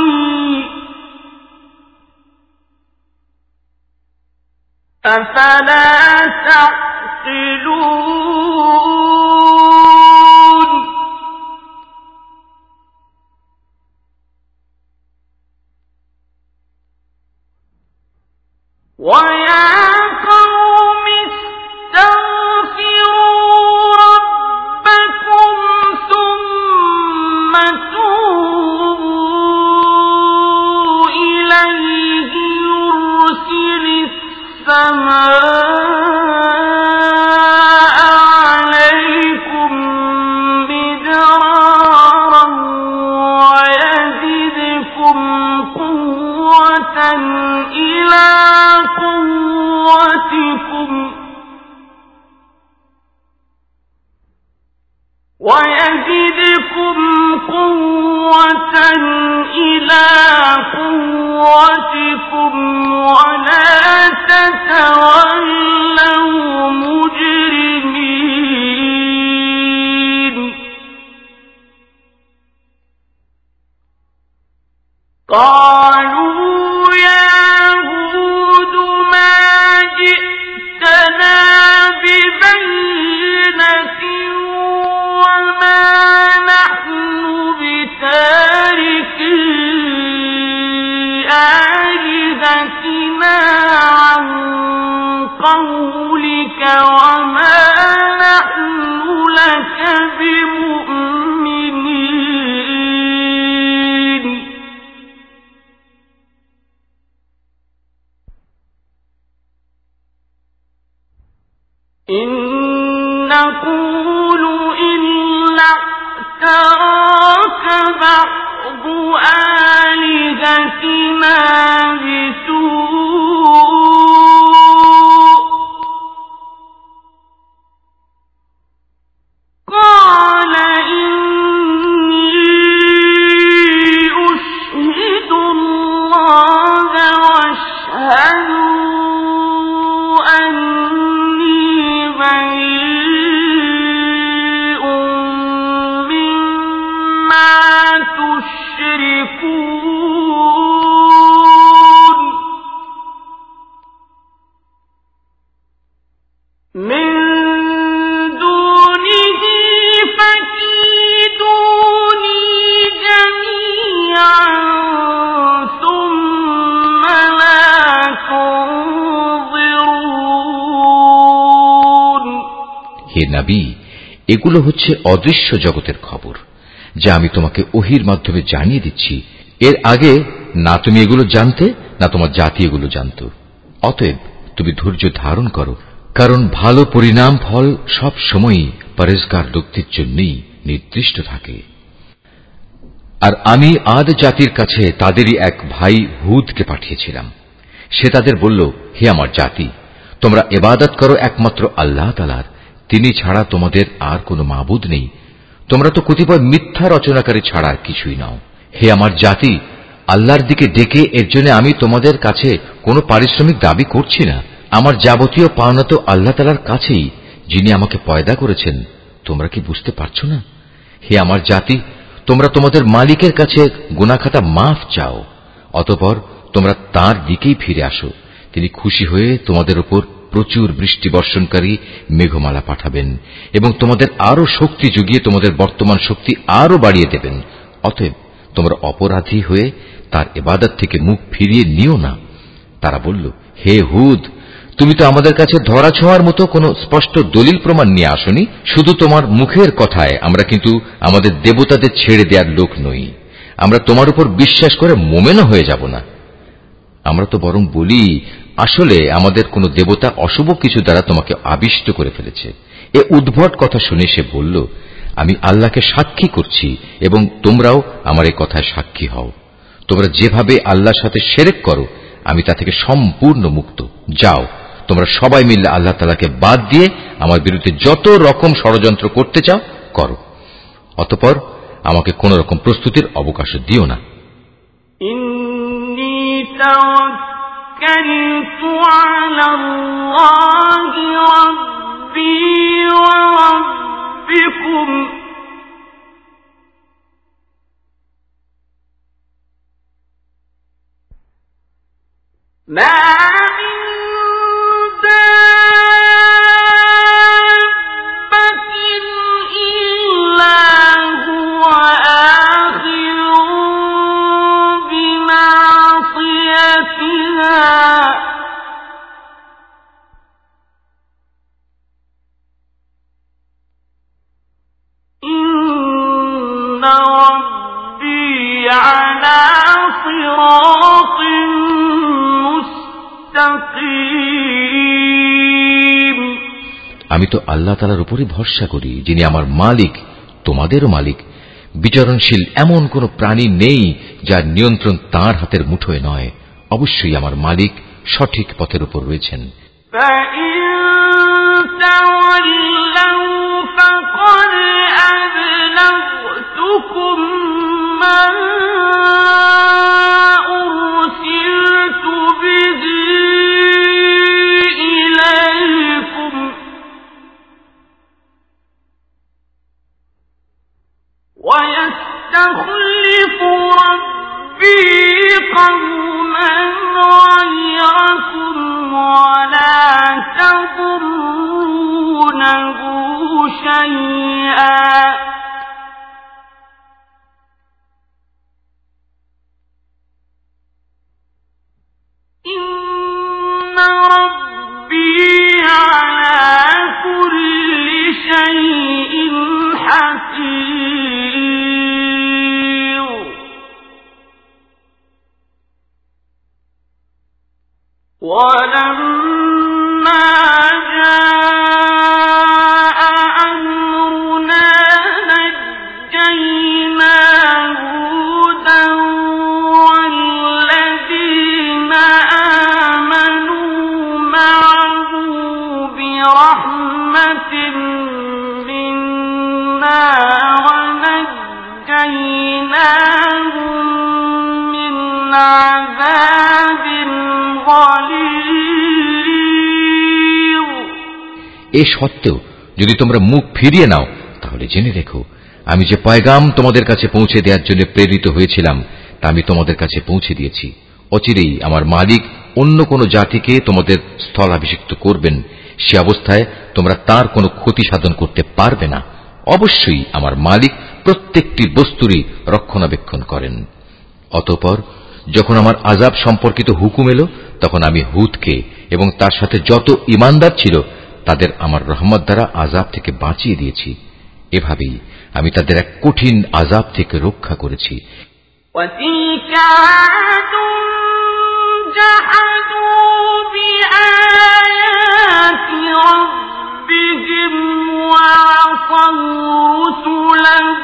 أفلا تعقلون؟ ويزدكم এগুলো হচ্ছে অদৃশ্য জগতের খবর, যা আমি তোমাকে ওহির মাধ্যমে জানিয়ে দিচ্ছি। এর আগে না তুমি এগুলো জানতে, না তোমার জাতি এগুলো জানত। অতএব তুমি ধৈর্য ধারণ করো, কারণ ভালো পরিণাম ফল সব সময়ই পরেজগার লোকদের জন্যই নির্দিষ্ট থাকে। আর আমি আদ জাতির কাছে তাদেরই এক ভাই হুদকে পাঠিয়েছিলাম। সে তাদের বলল, হে আমার জাতি, তোমরা এবাদত করো একমাত্র আল্লাহ তালার তিনি ছাড়া তোমাদের আর কোনো মাবুদ নেই। তোমরা তো কতিপয় মিথ্যা রচনাকারী ছাড়া কিছুই নাও। হে আমার জাতি, আল্লাহর দিকে ডেকে এর জন্য আমি তোমাদের কাছে কোনো পারিশ্রমিক দাবি করছি না। আমার যাবতীয় পাওনা তো আল্লাহ তালার কাছেই, যিনি আমাকে পয়দা করেছেন। তোমরা কি বুঝতে পারছ না? হে আমার জাতি, তোমরা তোমাদের মালিকের কাছে গুনাখাতা মাফ চাও। অতপর তোমরা তার দিকেই ফিরে আসো। তিনি খুশি হয়ে তোমাদের উপর প্রচুর বৃষ্টি বর্ষণকারী মেঘমালা পাঠাবেন এবং তোমাদের আরও শক্তি যুগিয়ে তোমাদের বর্তমান শক্তি আরও বাড়িয়ে দেবেন। অতএব তোমরা অপরাধী হয়ে তার এবাদত থেকে মুখ ফিরিয়ে নিও না। তারা বলল, হে হুদ, তুমি তো আমাদের কাছে ধরা ছোঁয়ার মতো কোনো স্পষ্ট দলিল প্রমাণ নিয়ে আসনি। শুধু তোমার মুখের কথায় আমরা কিন্তু আমাদের দেবতাদের ছেড়ে দেওয়ার লোক নই। আমরা তোমার উপর বিশ্বাস করে মোমেনও হয়ে যাব না। আমরা তো বরং বলি আসলে আমাদের কোনো দেবতা অশুভ কিছু দ্বারা তোমাকে আবিষ্ট করে ফেলেছে। এ উদ্ভট কথা শুনে সে বলল, আমি আল্লাহকে সাক্ষী করছি এবং তোমরাও আমার এই কথায় সাক্ষী হও। তোমরা যেভাবে আল্লাহর সাথে সেরেক করো, আমি তা থেকে সম্পূর্ণ মুক্ত। যাও, তোমরা সবাই মিললে আল্লাহ তালাকে বাদ দিয়ে আমার বিরুদ্ধে যত রকম ষড়যন্ত্র করতে চাও, করো। অতপর আমাকে কোন রকম প্রস্তুতির অবকাশ দিও না। توكلت على الله ربي وربكم ما من তো আল্লাহ তালার উপরই ভরসা করি, যিনি আমার মালিক, তোমাদেরও মালিক। বিচরণশীল এমন কোন প্রাণী নেই যার নিয়ন্ত্রণ তার হাতের মুঠোয় নয়। অবশ্যই আমার মালিক সঠিক পথের উপর রয়েছেন। যদি তোমরা মুখ ফিরিয়ে নাও, তাহলে জেনে রেখো, আমি যে পয়গাম তোমাদের কাছে পৌঁছে দেওয়ার জন্য প্রেরিত হয়েছিলাম, তা আমি তোমাদের কাছে পৌঁছে দিয়েছি। অচিরেই আমার মালিক অন্য কোনো জাতিকে তোমাদের স্থলাভিষিক্ত করবেন, সে অবস্থায় তোমরা তার কোনো ক্ষতি সাধন করতে পারবে না। অবশ্যই আমার মালিক প্রত্যেকটি বস্তুরই রক্ষণাবেক্ষণ করেন। অতঃপর যখন আমার আজাব সম্পর্কিত হুকুম এলো, তখন আমি হুদকে এবং তার সাথে যত ইমানদার ছিল তাদের আমার রহমত দ্বারা আজাব থেকে বাঁচিয়ে দিয়েছি এভাবেই আমি তাদের এক কঠিন আজাব থেকে রক্ষা করেছি وتلك عاد جحدوا بآيات ربهم وعصوا رسله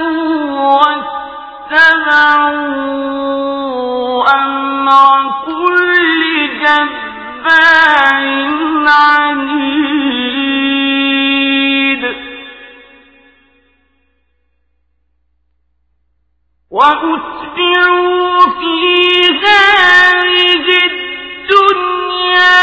واتبعوا أمر كل جبار عنيد وأتبعوا في هذه الدنيا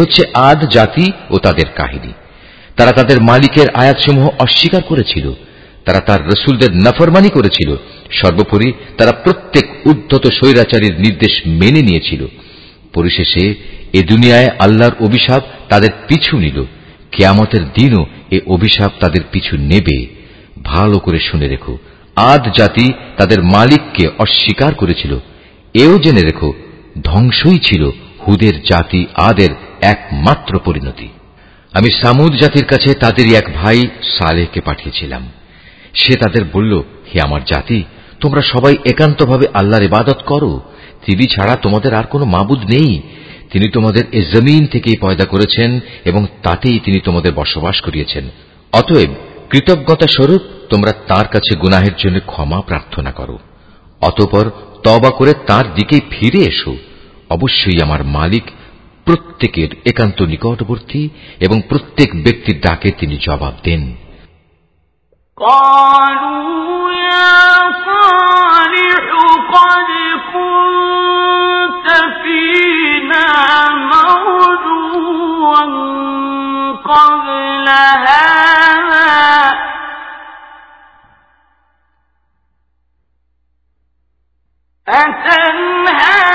হচ্ছে আদ জাতি ও তাদের কাহিনী। তারা তাদের মালিকের আয়াতসমূহ অস্বীকার করেছিল। তারা তার রসুলদের নফরমানি করেছিল। সর্বোপরি তারা প্রত্যেক উদ্ধত স্বৈরাচারীর নির্দেশ মেনে নিয়েছিল। পরিশেষে এ দুনিয়ায় আল্লাহর অভিশাপ তাদের পিছু নিল। কেয়ামতের দিনও এ অভিশাপ তাদের পিছু নেবে। ভালো করে শুনে রেখো, আদ জাতি তাদের মালিককে অস্বীকার করেছিল। এও জেনে রেখো, ধ্বংসই ছিল হুদের জাতি আদের একমাত্র পরিণতি। আমি সামুদ জাতির কাছে তাদেরই এক ভাই সালেহকে পাঠিয়েছিলাম। সে তাদের বলল, হে আমার জাতি, তোমরা সবাই একান্তভাবে আল্লাহর ইবাদত করো। তিনি ছাড়া তোমাদের আর কোনো মাবুদ নেই। তিনি তোমাদের এ জমিন থেকেই পয়দা করেছেন এবং তাতেই তিনি তোমাদের বসবাস করিয়েছেন। অতএব কৃতজ্ঞতা স্বরূপ তোমরা তার কাছে গুনাহের জন্য ক্ষমা প্রার্থনা করো। অতপর তবা করে তার দিকেই ফিরে এসো। অবশ্যই আমার মালিক প্রত্যেকের একান্ত নিকটবর্তী এবং প্রত্যেক ব্যক্তির ডাকে তিনি জবাব দেন قالوا يا صالح قد كنت فينا مرجوا قبل هذا أتنهانا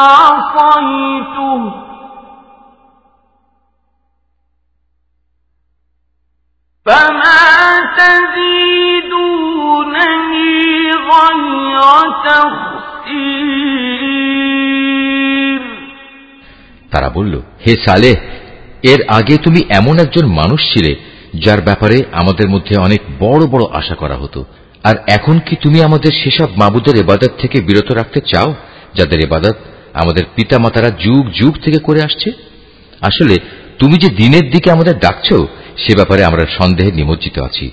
عصيته فما تزيدونني غير تخسير তারা বলল হে সালেহ এর আগে তুমি এমন একজন মানুষ ছিলে যার ব্যাপারে আমাদের মধ্যে অনেক বড় বড় আশা করা হতো আর এখন কি তুমি আমাদের সেসব মাবুদের এবাদত থেকে বিরত রাখতে চাও যাদের এবাদত আমাদের পিতামাতারা যুগ যুগ থেকে করে আসছে। আসলে, তুমি যে দিনের দিকে আমাদের ডাকছ, সে ব্যাপারে আমরা সন্দেহে নিমজ্জিত আছি।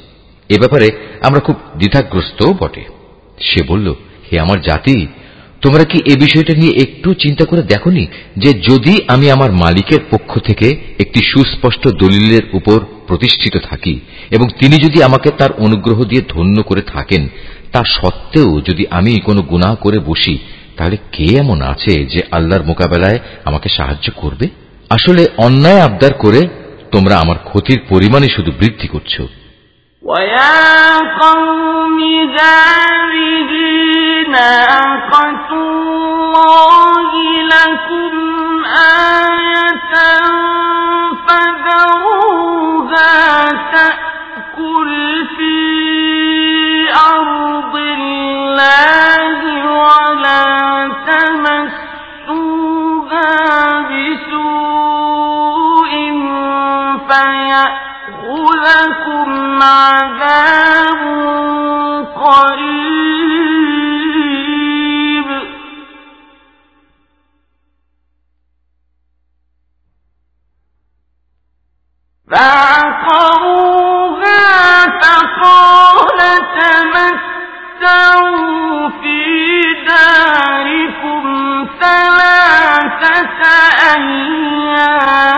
এ ব্যাপারে আমরা খুব দ্বিধাগ্রস্ত বটে। সে বলল, হে আমার জাতি, তোমরা কি এ বিষয়টা নিয়ে একটু চিন্তা করে দেখনি যে যদি আমি আমার মালিকের পক্ষ থেকে একটি সুস্পষ্ট দলিলের উপর প্রতিষ্ঠিত থাকি এবং তিনি যদি আমাকে তার অনুগ্রহ দিয়ে ধন্য করে থাকেন, তা সত্ত্বেও যদি আমি কোনো গুনাহ করে বসি তাহলে কে এমন আছে যে আল্লাহর মোকাবেলায় আমাকে সাহায্য করবে আসলে অন্যায় আবদার করে তোমরা আমার ক্ষতির পরিমাণে শুধু বৃদ্ধি করছো ويا قوم هذه ناقة الله لكم آية فذروها تأكل في أرض الله فعقروها فقال تمتعوا في داركم ثلاثة أيام.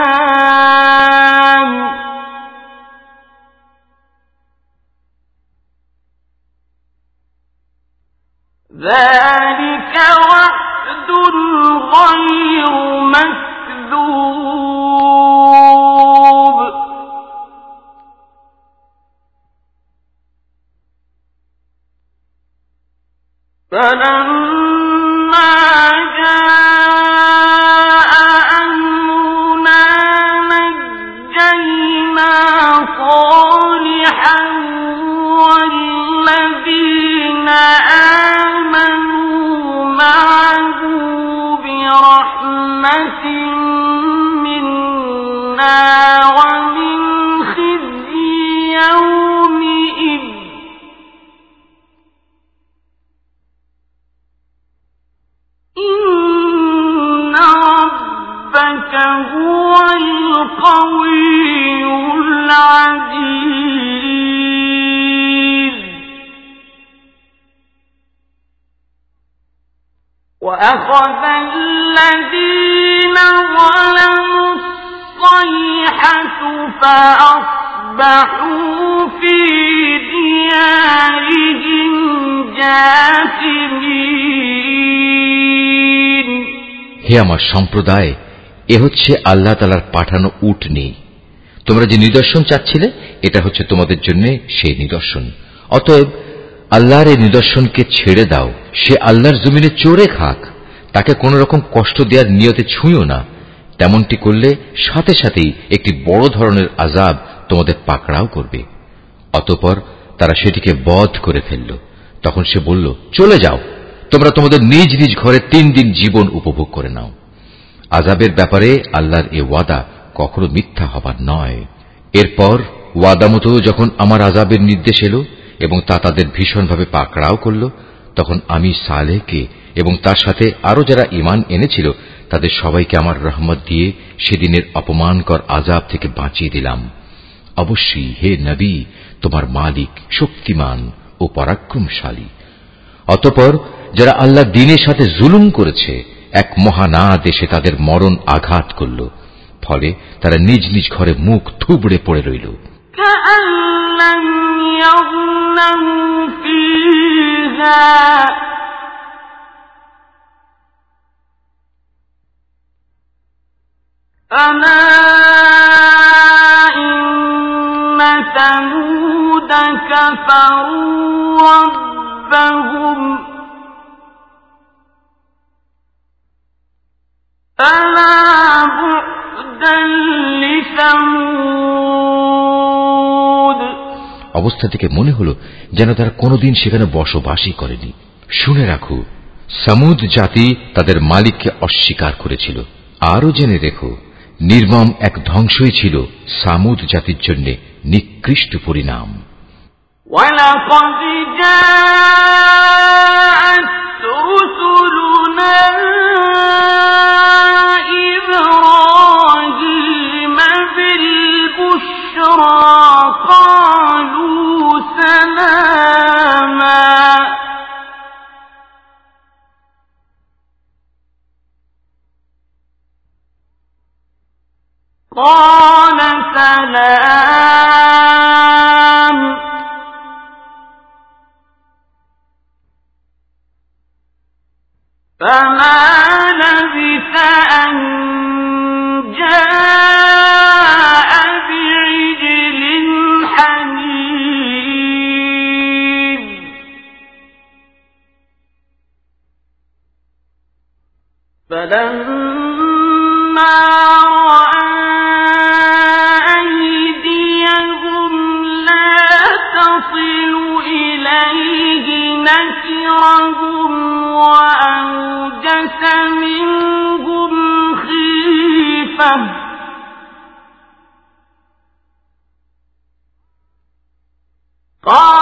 হে আমার সম্প্রদায়, এ হচ্ছে আল্লাহ তালার পাঠানো উট নেই তোমরা যে নিদর্শন চাচ্ছিলে, এটা হচ্ছে তোমাদের জন্য সেই নিদর্শন। অতএব, আল্লাহর এই নিদর্শনকে ছেড়ে দাও। সে আল্লাহর জমিনে চড়ে খাক। তাকে কোন রকম কষ্ট দেওয়ার নিয়তে ছুঁয়ো না। তেমনটি করলে সাথে সাথেই একটি বড় ধরনের আজাব তোমাদের পাকড়াও করবে। অতপর তারা সেটিকে বধ করে ফেলল। তখন সে বলল, চলে যাও। তোমরা তোমাদের নিজ নিজ ঘরে তিন দিন জীবন উপভোগ করে নাও। আজাবের ব্যাপারে আল্লাহর এ ওয়াদা কখনো মিথ্যা হবার নয়। এরপর ওয়াদা মতো যখন আমার আজাবের নির্দেশ এলো এবং তা তাদের ভীষণভাবে পাকড়াও করল, তখন আমি সালেহকে এবং তার সাথে আরও যারা ইমান এনেছিল, তাদের সবাইকে আমার রহমত দিয়ে সেদিনের অপমানকর আজাব থেকে বাঁচিয়ে দিলাম। অবশ্যই হে নবী, তোমার মালিক শক্তিমান। ও পরাক্রমশালী অতপর যারা আল্লাহ দিনের সাথে জুলুম করেছে এক মহানাদ এসে তাদের মরণ আঘাত করল ফলে তারা নিজ নিজ ঘরে মুখ থুবড়ে পড়ে রইল كأن لم يغنوا فيها ألا إن ثمود كفروا ربهم ألا بعدا لثمود অবস্থা থেকে মনে হল যেন তারা কোনোদিন সেখানে বসবাসই করেনি শুনে রাখো সামুদ জাতি তাদের মালিককে অস্বীকার করেছিল আরও জেনে রেখো নির্মম এক ধ্বংসই ছিল সামুদ জাতির জন্য নিকৃষ্ট পরিণাম ولقد جاءت رسلنا إبراهيم بالبشرى قالوا سلاما قال سلام قال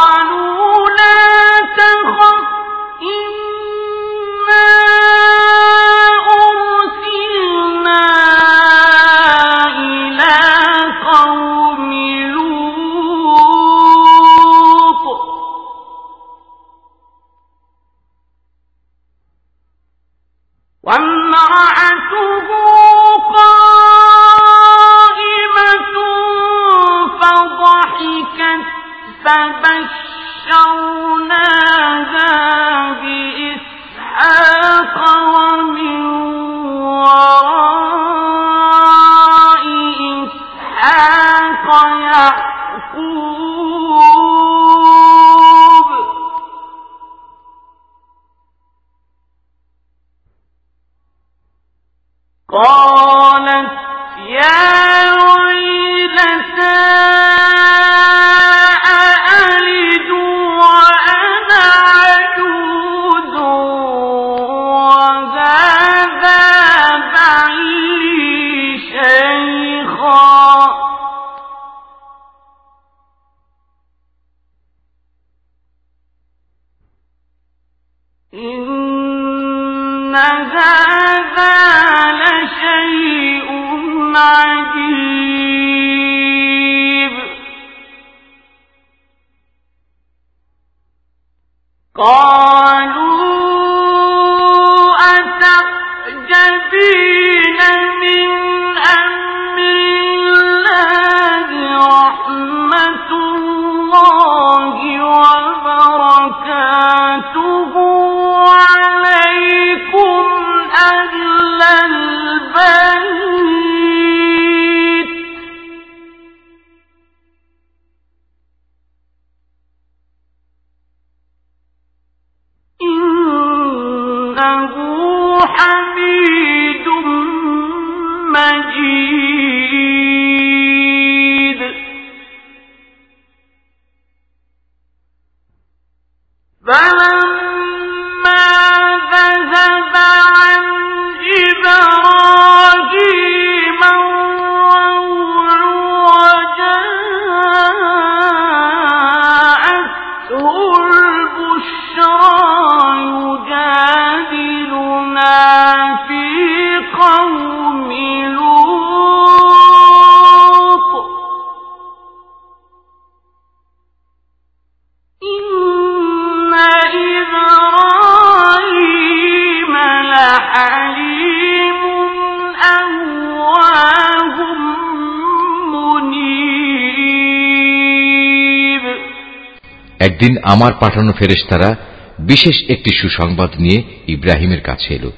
একদিন আমার পাঠানো ফেরেশতারা বিশেষ একটি সুসংবাদ নিয়ে ইব্রাহিমের কাছে এলো।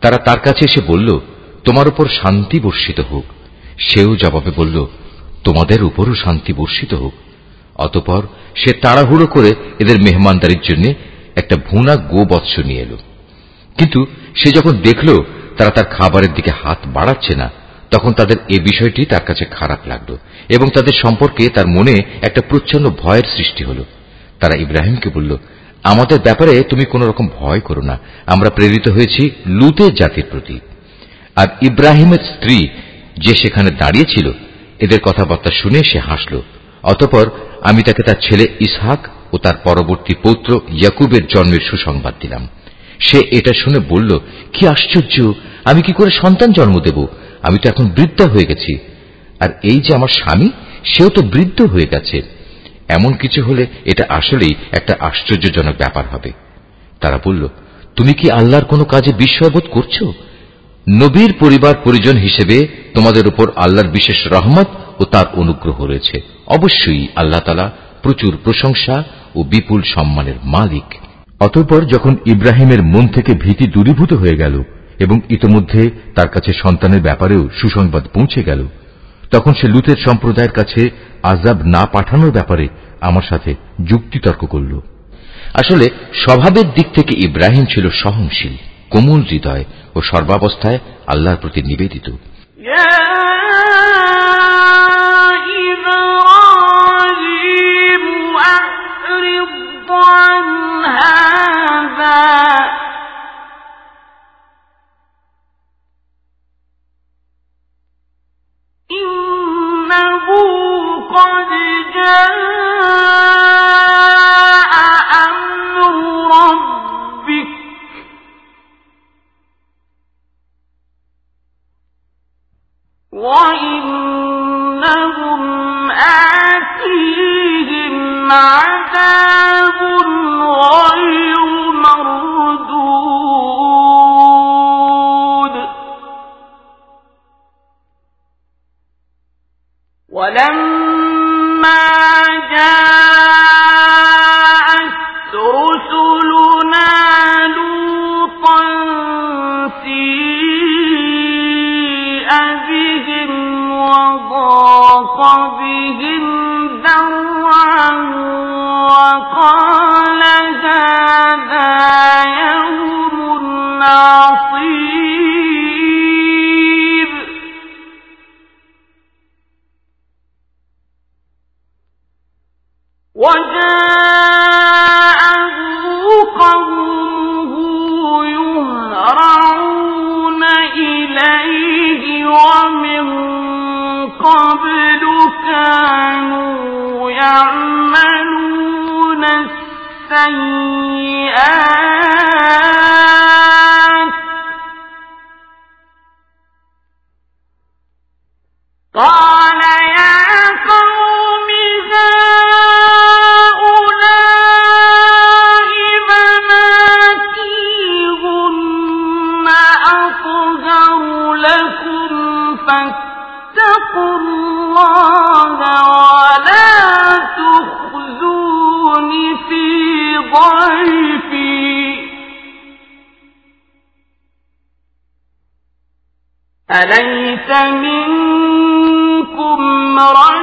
তারা তার কাছে এসে বলল, তোমার উপর শান্তি বর্ষিত হোক। সেও জবাবে বলল, তোমাদের উপরও শান্তি বর্ষিত হোক। অতপর সে তাড়াহুড়ো করে এদের মেহমানদারির জন্য একটা ভুনা গো বৎস নিয়ে এলো। কিন্তু সে যখন দেখল তারা তার খাবারের দিকে হাত বাড়াচ্ছে না, তখন তাদের এ বিষয়টি তার কাছে খারাপ লাগল এবং তাদের সম্পর্কে তার মনে একটা প্রচ্ছন্ন ভয়ের সৃষ্টি হল। তারা ইব্রাহিমকে বলল, আমাদের ব্যাপারে তুমি কোন রকম ভয় করো না। আমরা প্রেরিত হয়েছি লুতের জাতির প্রতি। আর ইব্রাহিমের স্ত্রী যে সেখানে দাঁড়িয়েছিল, এদের কথাবার্তা শুনে সে হাসল। অতপর আমি তাকে তার ছেলে ইসহাক ও তার পরবর্তী পৌত্র ইয়াকুবের জন্মের সুসংবাদ দিলাম। সে এটা শুনে বলল, কি আশ্চর্য! আমি কি করে সন্তান জন্ম দেব? আমি তো এখন বৃদ্ধ হয়ে গেছি। আর এই যে আমার স্বামী, সেও তো বৃদ্ধ হয়ে গেছে। এমন কিছু হলে এটা আসলেই একটা আশ্চর্যজনক ব্যাপার হবে। তারা বলল, তুমি কি আল্লাহর কোনো কাজে বিস্ময়বোধ করছ? নবীর পরিবার পরিজন হিসেবে তোমাদের উপর আল্লাহর বিশেষ রহমত ও তার অনুগ্রহ রয়েছে। অবশ্যই আল্লাহ তালা প্রচুর প্রশংসা ও বিপুল সম্মানের মালিক। অতঃপর যখন ইব্রাহিমের মন থেকে ভীতি দূরীভূত হয়ে গেল এবং ইতোমধ্যে তার কাছে সন্তানের ব্যাপারেও সুসংবাদ পৌঁছে গেল তখন সে লুতের সম্প্রদায়ের কাছে আজাব না পাঠানোর ব্যাপারে আমার সাথে যুক্তিতর্ক করল। আসলে স্বভাবের দিক থেকে ইব্রাহিম ছিল সহনশীল, কোমল হৃদয় ও সর্বাবস্থায় আল্লাহর প্রতি নিবেদিত। ولما يعملون السيئات منكم رجل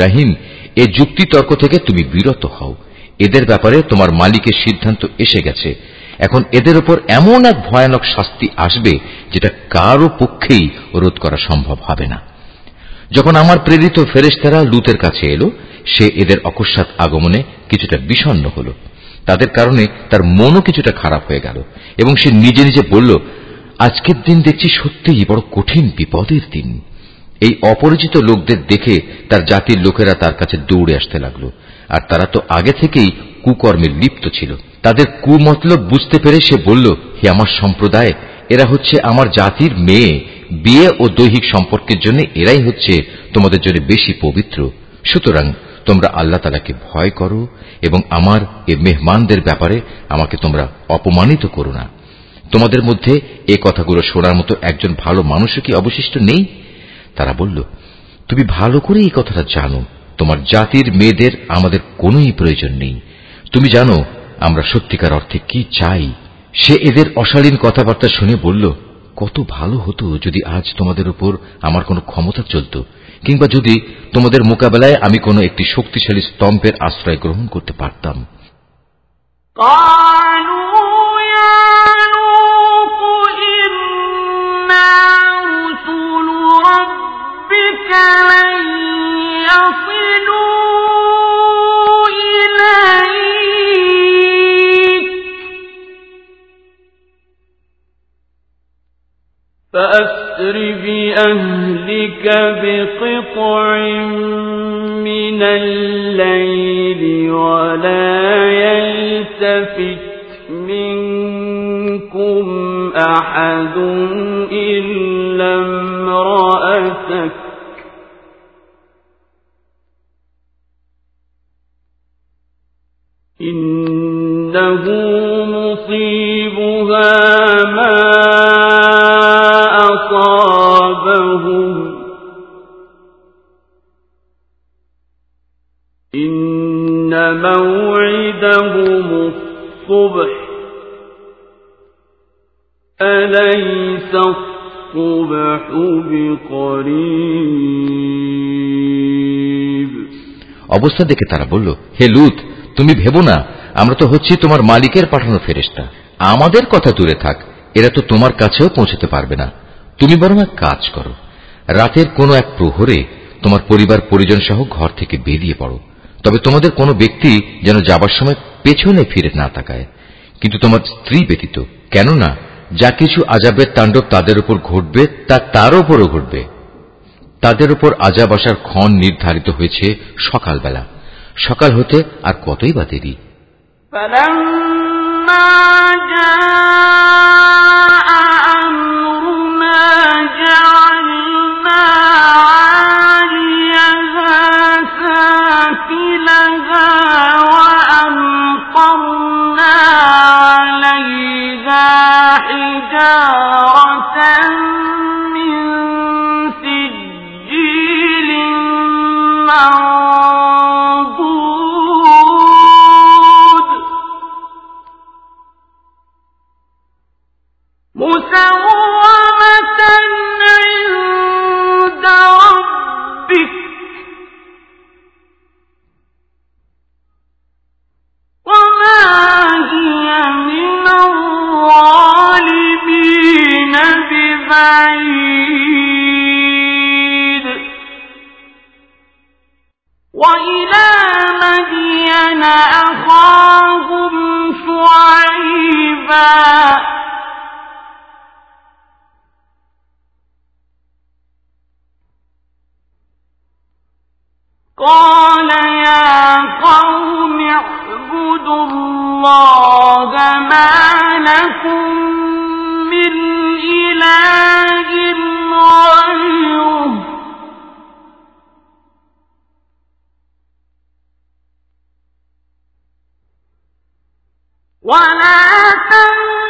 ইব্রাহিম, এ যুক্তি তর্ক থেকে তুমি বিরত হও। এদের ব্যাপারে তোমার মালিকের সিদ্ধান্ত এসে গেছে। এখন এদের উপর এমন এক ভয়ানক শাস্তি আসবে যেটা কারও পক্ষেই রোধ করা সম্ভব হবে না। যখন আমার প্রেরিত ফেরেশতারা লুতের কাছে এলো, সে এদের অকস্মাৎ আগমনে কিছুটা বিষণ্ণ হল। তাদের কারণে তার মনও কিছুটা খারাপ হয়ে গেল এবং সে নিজে নিজে বলল, আজকের দিন দেখছি সত্যিই বড় কঠিন বিপদের দিন। এই অপরিচিত লোকদের দেখে তার জাতির লোকেরা তার কাছে দৌড়ে আসতে লাগল। আর তারা তো আগে থেকেই কুকর্মে লিপ্ত ছিল। তাদের কুমতলব বুঝতে পেরে সে বলল, হে আমার সম্প্রদায়, এরা হচ্ছে আমার জাতির মেয়ে। বিয়ে ও দৈহিক সম্পর্কের জন্য এরাই হচ্ছে তোমাদের জন্য বেশি পবিত্র। সুতরাং তোমরা আল্লাহ তালাকে ভয় করো এবং আমার এ মেহমানদের ব্যাপারে আমাকে তোমরা অপমানিত করো না। তোমাদের মধ্যে এ কথাগুলো শোনার মতো একজন ভালো মানুষও কি অবশিষ্ট নেই? তারা বলল, তুমি ভালো করে এই কথাটা জানো। তোমার জাতির মেয়েদের আমাদের কোনোই প্রয়োজন নেই। তুমি জানো, আমরা সত্যিকার অর্থে কি চাই? সে এদের অশালীন কথাবার্তা শুনে বলল, কত ভালো হতো যদি আজ তোমাদের উপর আমার কোনো ক্ষমতা চলত, কিংবা যদি তোমাদের মোকাবেলায় আমি কোনো একটি শক্তিশালী স্তম্ভের আশ্রয় গ্রহণ করতে পারতাম। فأسر بأهلك بقطع من الليل ولا يلتفت منكم أحد إلا امرأتك إنه مصيبها ما أصابهم إن موعدهم الصبح أليس الصبح بقريب অবস্থা দেখে তারা বলল হে লুত তুমি ভেবো না, আমরা তো হচ্ছি তোমার মালিকের পাঠানো ফেরেস্তা আমাদের কথা দূরে থাক, এরা তো তোমার কাছেও পৌঁছতে পারবে না। তুমি বরং এক কাজ করো, রাতের কোনো এক প্রহরে তোমার পরিবার পরিজন সহ ঘর থেকে বেরিয়ে পড়ো। তবে তোমাদের কোনো ব্যক্তি যেন যাবার সময় পেছনে ফিরে না তাকায়। কিন্তু তোমার স্ত্রী ব্যতীত, কেননা যা কিছু আজাবের তাণ্ডব তাদের উপর ঘটবে, তা তার উপরও ঘটবে। তাদের উপর আজাব আসার ক্ষণ নির্ধারিত হয়েছে সকালবেলা। সকাল হতে আর কতই বা দেরি। যা قال يا قوم اعبدوا الله ما لكم من إله غيره. ولا تنسوا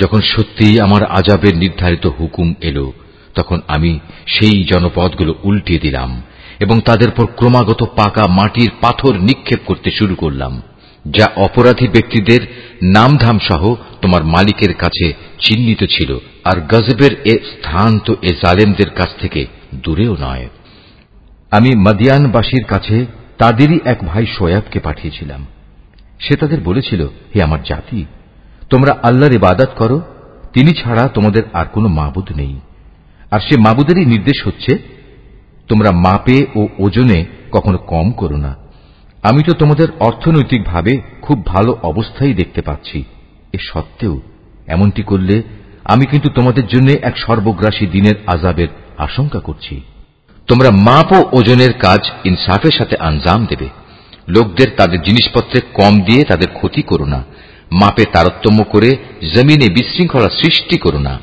যখন সত্যিই আমার আজাবের নির্ধারিত হুকুম এলো, তখন আমি সেই জনপদগুলো উল্টিয়ে দিলাম এবং তাদের পর ক্রমাগত পাকা মাটির পাথর নিক্ষেপ করতে শুরু করলাম, যা অপরাধী ব্যক্তিদের নামধাম সহ তোমার মালিকের কাছে চিহ্নিত ছিল আর গজবের এ স্থান তো এ জালেমদের কাছ থেকে দূরেও নয়। আমি মাদিয়ানবাসীর কাছে তাদেরই এক ভাই সোয়াবকে পাঠিয়েছিলাম। সে তাদের বলেছিল, হে আমার জাতি তোমরা আল্লাহর ইবাদত করো, তিনি ছাড়া তোমাদের আর কোনো মাবুদ নেই। আর সে মাবুদেরই নির্দেশ হচ্ছে, তোমরা মাপে ও ওজনে কখনো কম করো না। আমি তো তোমাদের অর্থনৈতিকভাবে খুব ভালো অবস্থাই দেখতে পাচ্ছি। এ সত্ত্বেও এমনটি করলে আমি কিন্তু তোমাদের জন্য এক সর্বগ্রাসী দিনের আজাবের আশঙ্কা করছি। তোমরা মাপ ও ওজনের কাজ ইনসাফের সাথে আঞ্জাম দেবে। লোকদের তাদের জিনিসপত্রে কম দিয়ে তাদের ক্ষতি করো না। মাপে তারতম্য করে জমিনে বিশৃঙ্খলা সৃষ্টি করো না।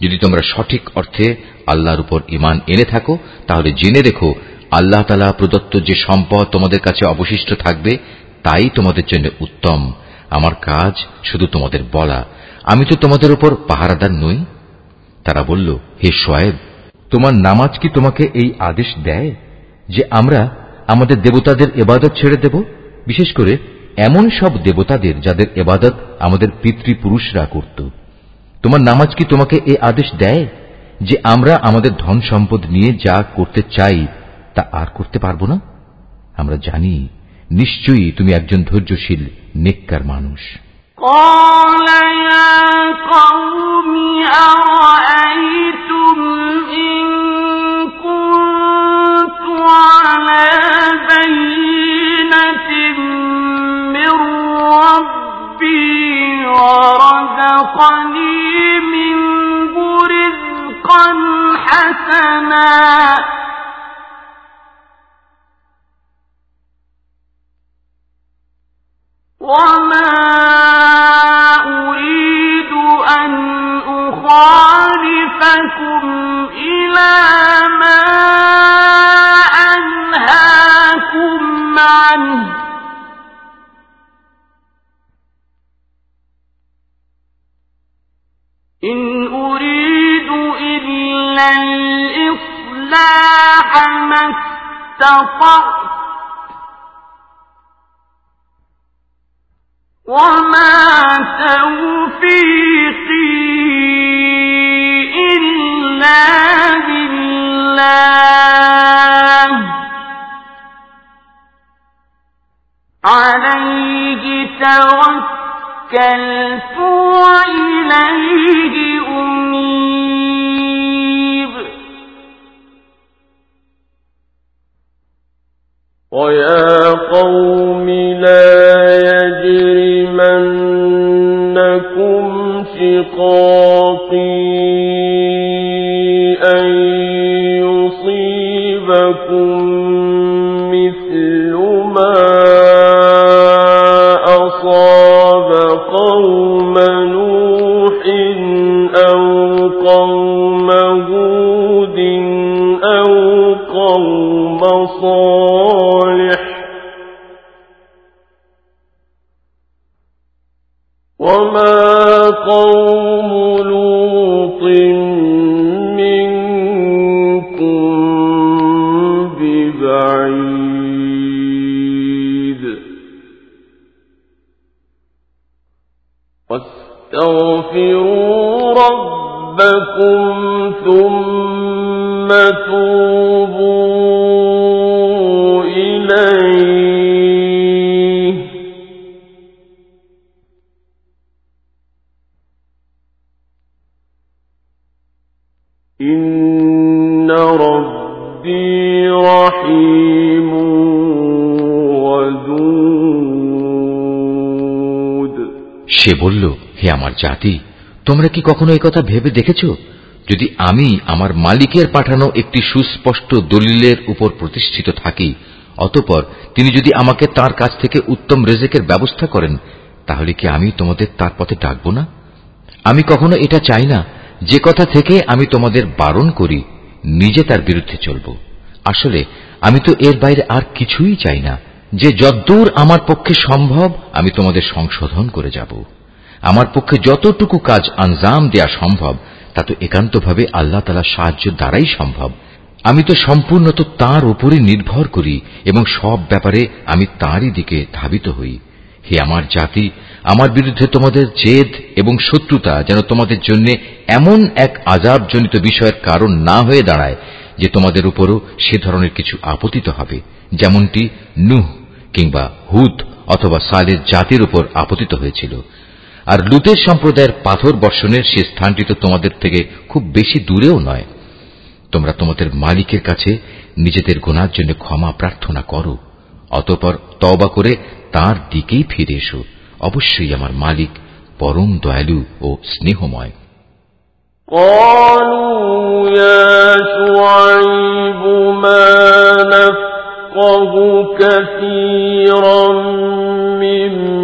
যদি তোমরা সঠিক অর্থে আল্লাহর উপর ইমান এনে থাকো, তাহলে জেনে রেখো, আল্লাহ তালা প্রদত্ত যে সম্পদ তোমাদের কাছে অবশিষ্ট থাকবে, তাই তোমাদের জন্য উত্তম। আমার কাজ শুধু তোমাদের বলা। আমি তো তোমাদের উপর পাহারাদার নই। তারা বলল, হে সোয়েব তোমার নামাজ কি তোমাকে এই আদেশ দেয় যে আমরা আমাদের দেবতাদের এবাদত ছেড়ে দেব? বিশেষ করে এমন সব দেবতাদের যাদের এবাদত আমাদের পিতৃপুরুষরা করত তোমার নামাজ কি তোমাকে এ আদেশ দেয় যে আমরা আমাদের ধন সম্পদ নিয়ে যা করতে চাই তা আর করতে পারব না আমরা জানি নিশ্চয়ই তুমি একজন ধৈর্যশীল নেককার মানুষ قال يا قوم أرأيتم ورزقني منه رزقا حسنا. وما أريد أن أخالفكم إلى ما أنهاكم عنه. الإصلاح ما استطعت وما توفيقي إلا بالله عليه توكلت وإليه أنيب ويا قوم لا يجرمنكم হে আমার জাতি, তোমরা কি কখনো কথা ভেবে দেখেছ? যদি আমি আমার মালিকের পাঠানো একটি সুস্পষ্ট দলিলের উপর প্রতিষ্ঠিত থাকি, অতপর তিনি যদি আমাকে তার কাছ থেকে উত্তম রেজেকের ব্যবস্থা করেন, তাহলে কি আমি তোমাদের তার পথে ডাকব না? আমি কখনো এটা চাই না, যে কথা থেকে আমি তোমাদের বারণ করি, নিজে তার বিরুদ্ধে চলব। আসলে, আমি তো এর বাইরে আর কিছুই চাই না, যে যদ্দূর আমার পক্ষে সম্ভব আমি তোমাদের সংশোধন করে যাব। আমার পক্ষে যতটুকু কাজ আঞ্জাম দেয়া সম্ভব, তা তো একান্তভাবে আল্লাহ তালা সাহায্য দ্বারাই সম্ভব। আমি তো সম্পূর্ণত তার উপরে নির্ভর করি এবং সব ব্যাপারে আমি তাঁরই দিকে ধাবিত হই। হে আমার জাতি, আমার বিরুদ্ধে তোমাদের জেদ এবং শত্রুতা যেন তোমাদের জন্য এমন এক আজাবজনিত বিষয়ের কারণ না হয়ে দাঁড়ায় যে তোমাদের উপরও সে ধরনের কিছু আপতিত হবে, যেমনটি নুহ কিংবা হুদ অথবা সালের জাতির উপর আপতিত হয়েছিল। আর লুতের সম্প্রদায়ের পাথর বর্ষণের সে স্থানটি তো তোমাদের থেকে খুব বেশি দূরেও নয় তোমরা তোমাদের মালিকের কাছে নিজেদের গোনার জন্য ক্ষমা প্রার্থনা করো অতপর তবা করে তার দিকেই ফিরে এসো অবশ্যই আমার মালিক পরম দয়ালু ও স্নেহময় قالوا يا شعيب ما نفقه كثيرا مما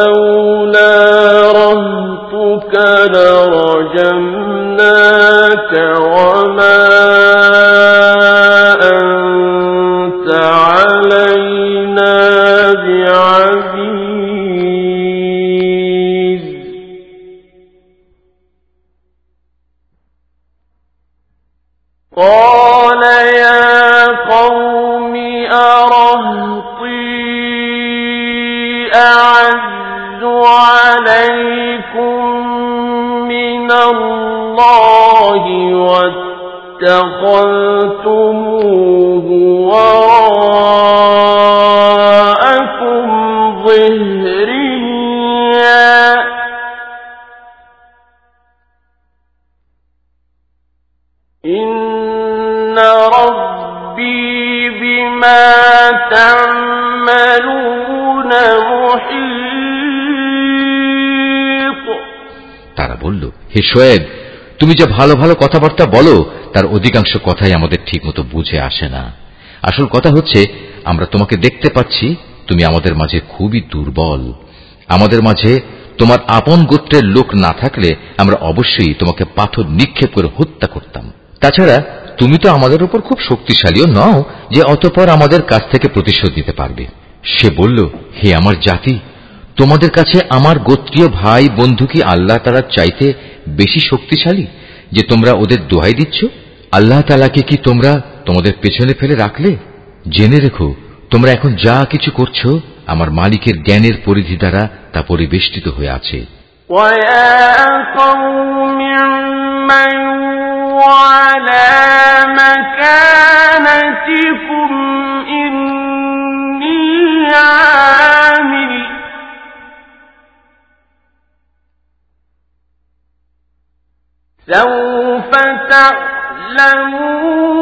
لولا رهتك لرجمت শোয়েব তুমি যে ভালো ভালো কথাবার্তা বলো, তার অধিকাংশ কথাই আমাদের ঠিকমতো বুঝে আসে না। আসল কথা হচ্ছে, আমরা তোমাকে দেখতে পাচ্ছি, তুমি আমাদের মাঝে খুবই দুর্বল। আমাদের মাঝে তোমার আপন গোত্রের লোক না থাকলে আমরা অবশ্যই তোমাকে পাথর নিক্ষেপ করে হত্যা করতাম। তাছাড়া, তুমি তো আমাদের উপর খুব শক্তিশালীও নও, যে অতপর আমাদের কাছ থেকে প্রতিশোধ দিতে পারবে। সে বলল, হে আমার জাতি, তোমাদের কাছে আমার গোত্রীয় ভাই বন্ধু কি আল্লাহ তালার চাইতে বেশি শক্তিশালী যে তোমরা ওদের দোহাই দিচ্ছ আল্লাহ তালাকে কি তোমরা তোমাদের পেছনে ফেলে রাখলে জেনে রেখো তোমরা এখন যা কিছু করছো আমার মালিকের জ্ঞানের পরিধি দ্বারা তা পরিবেষ্টিত হয়ে আছে ويا قوم اعملوا على مكانتكم إني عامل سوف تعلمون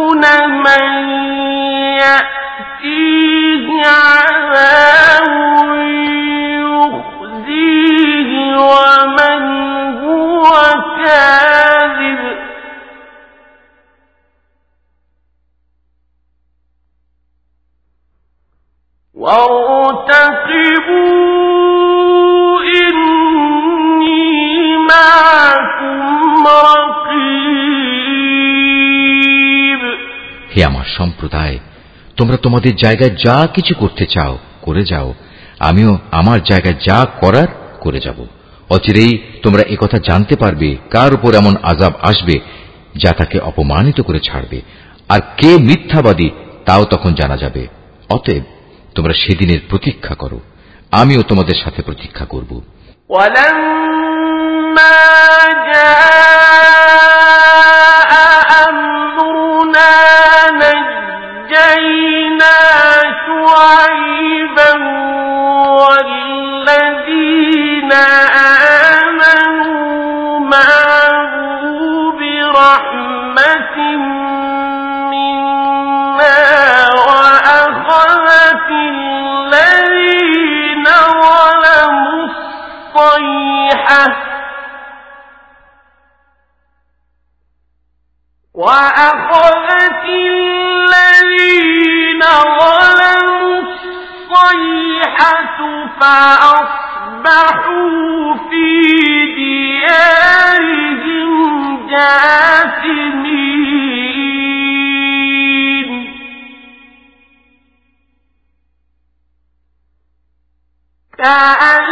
সম্প্রদায়, তোমরা তোমাদের জায়গায় যা কিছু করতে চাও, করে যাও। আমিও আমার জায়গায় যা করার, করে যাব। অচিরেই তোমরা একথা জানতে পারবে, কার উপর এমন আজাব আসবে, যা তাকে অপমানিত করে ছাড়বে। আর কে মিথ্যাবাদী, তাও তখন জানা যাবে। অতএব তোমরা সেদিনের প্রতীক্ষা করো। আমিও তোমাদের সাথে প্রতীক্ষা করব। وأخذت الذين ظلموا الصيحة فأصبحوا في ديارهم جاثمين. كأن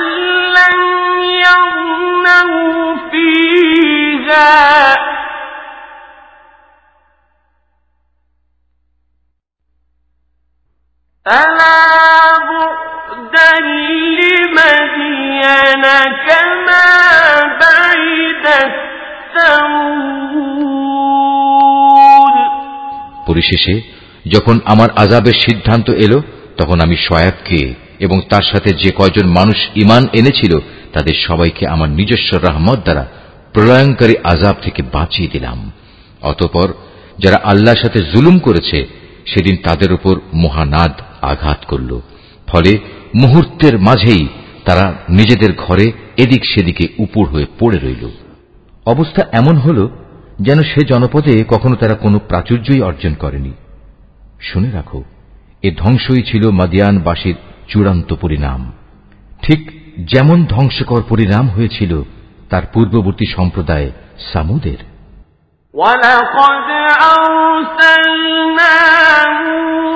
لم يغنوا فيها ألا بعدا لمدين كما بعدت ثمود পরিশেষে যখন আমার আজাবের সিদ্ধান্ত এলো তখন আমি শয়াবকে এবং তার সাথে যে কয়জন মানুষ ইমান এনেছিল তাদের সবাইকে আমার নিজস্ব রহমত দ্বারা প্রলয়ঙ্কারী আজাব থেকে বাঁচিয়ে দিলাম অতপর যারা আল্লাহর সাথে জুলুম করেছে সেদিন তাদের উপর মহানাদ আঘাত করল ফলে মুহূর্তের মাঝেই তারা নিজেদের ঘরে এদিক সেদিকে উপর হয়ে পড়ে রইল অবস্থা এমন হল যেন সে জনপদে কখনো তারা কোনো প্রাচুর্যই অর্জন করেনি শুনে রাখো এ ধ্বংসই ছিল মাদিয়ানবাসীর চূড়ান্ত পরিণাম ঠিক যেমন ধ্বংসকর পরিণাম হয়েছিল তার পূর্ববর্তী সম্প্রদায় সামুদের ولقد أرسلنا موسى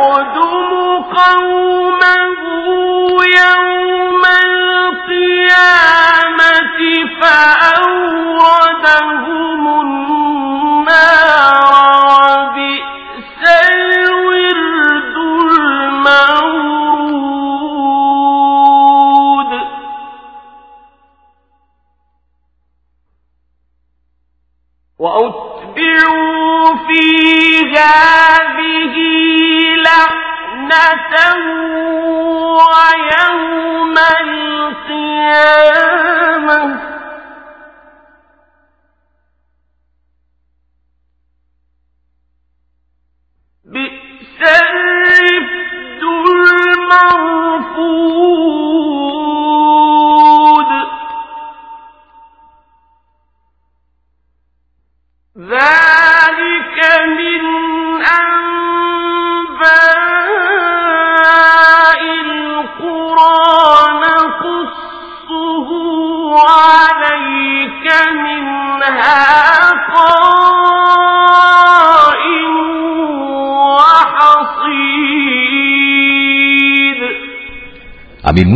يقدم قومه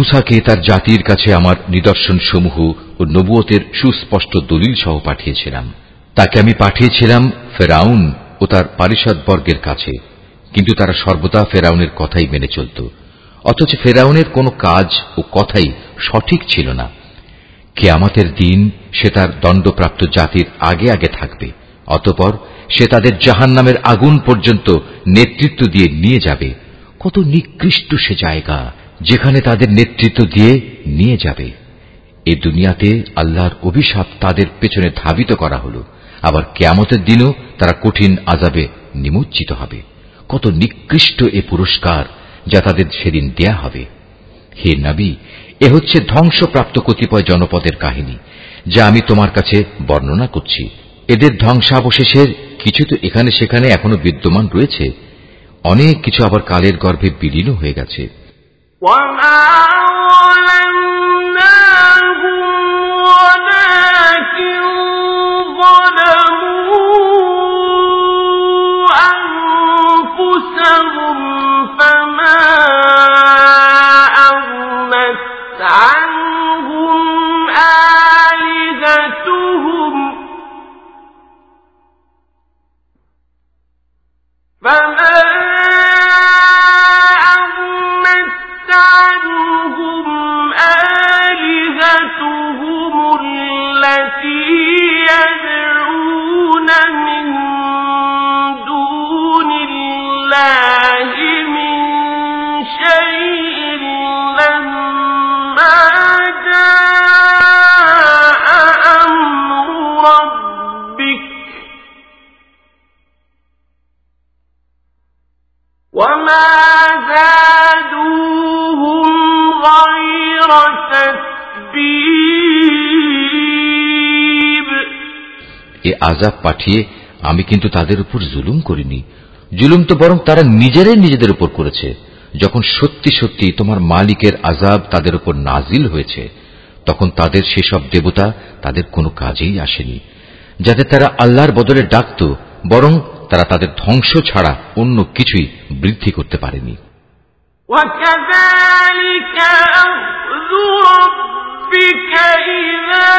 মুসাকে তার জাতির কাছে আমার নিদর্শন সমূহ ও নবুয়তের সুস্পষ্ট দলিল সহ পাঠিয়েছিলাম। তাকে আমি পাঠিয়েছিলাম ফেরাউন ও তার পারিষদবর্গের কাছে, কিন্তু তারা সর্বদা ফেরাউনের কথাই মেনে চলত। অথচ ফেরাউনের কোনো কাজ ও কথাই সঠিক ছিল না। কেয়ামতের দিন সে তার দণ্ডপ্রাপ্ত জাতির আগে আগে থাকবে, অতপর সে তাদের জাহান নামের আগুন পর্যন্ত নেতৃত্ব দিয়ে নিয়ে যাবে। কত নিকৃষ্ট সে জায়গা! যেখানে তাদের নেতৃত্ব দিয়ে নিয়ে যাবে। এ দুনিয়াতে আল্লাহর অভিশাপ তাদের পেছনে ধাবিত করা হল। আবার কেয়ামতের দিনও তারা কঠিন আজাবে নিমজ্জিত হবে। কত নিকৃষ্ট এ পুরস্কার যা তাদের সেদিন দেয়া হবে। হে নবী, এ হচ্ছে ধ্বংসপ্রাপ্ত কতিপয় জনপদের কাহিনী, যা আমি তোমার কাছে বর্ণনা করছি। এদের ধ্বংসাবশেষের কিছু তো এখানে সেখানে এখনও বিদ্যমান রয়েছে। অনেক কিছু আবার কালের গর্ভে বিলীন হয়ে গেছে। وما আজাব পাঠিয়ে আমি কিন্তু তাদের উপর জুলুম করিনি জুলুম তো বরং তারা নিজেরাই নিজেদের উপর করেছে যখন সত্যি সত্যি তোমার মালিকের আজাব তাদের উপর নাজিল হয়েছে তখন তাদের সেসব দেবতা তাদের কোনো কাজেই আসেনি যাতে তারা আল্লাহর বদলে ডাকত বরং তারা তাদের ধ্বংস ছাড়া অন্য কিছুই বৃদ্ধি করতে পারেনি وكذلك أخذ ربك إذا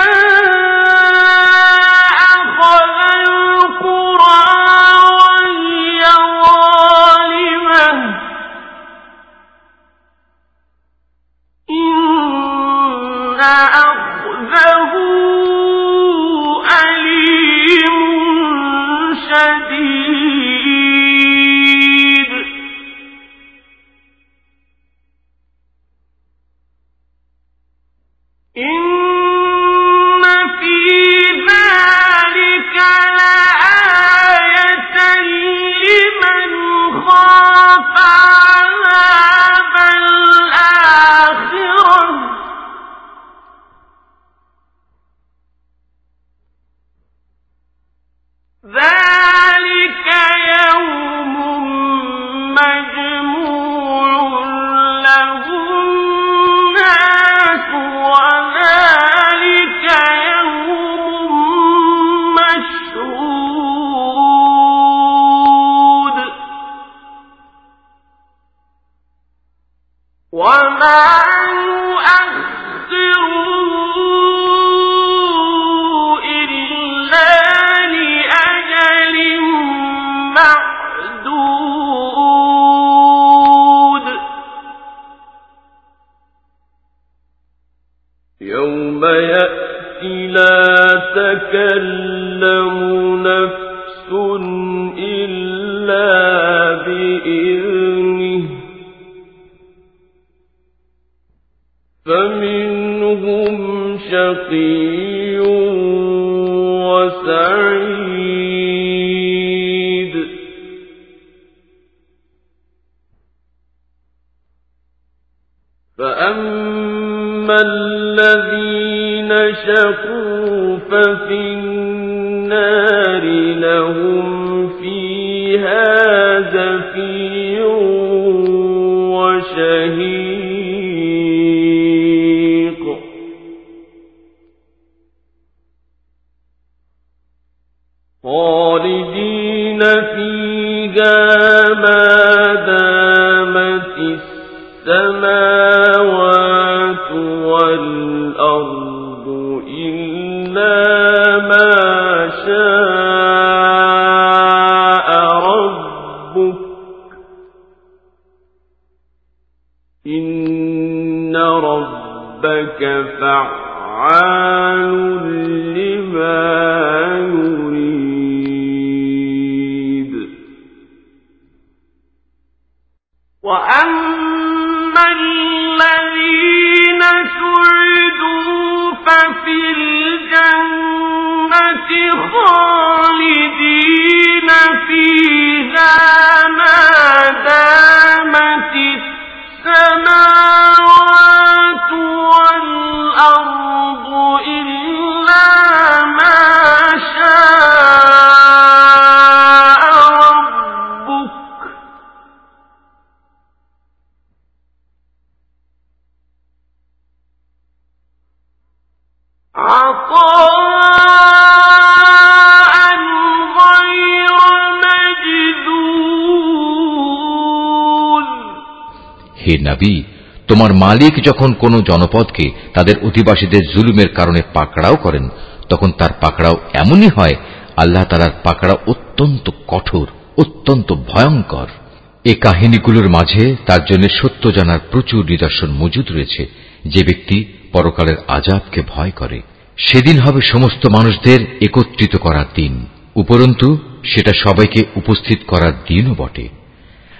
নবী তোমার মালিক যখন কোন জনপদকে তাদের অধিবাসীদের জুলুমের কারণে পাকড়াও করেন, তখন তার পাকড়াও এমনই হয়, আল্লাহ তালার পাকড়াও অত্যন্ত কঠোর, অত্যন্ত ভয়ঙ্কর। এ কাহিনীগুলোর মাঝে তার জন্য সত্য জানার প্রচুর নিদর্শন মজুদ রয়েছে। যে ব্যক্তি পরকালের আজাবকে ভয় করে, সেদিন হবে সমস্ত মানুষদের একত্রিত করার দিন। উপরন্তু, সেটা সবাইকে উপস্থিত করার দিনও বটে।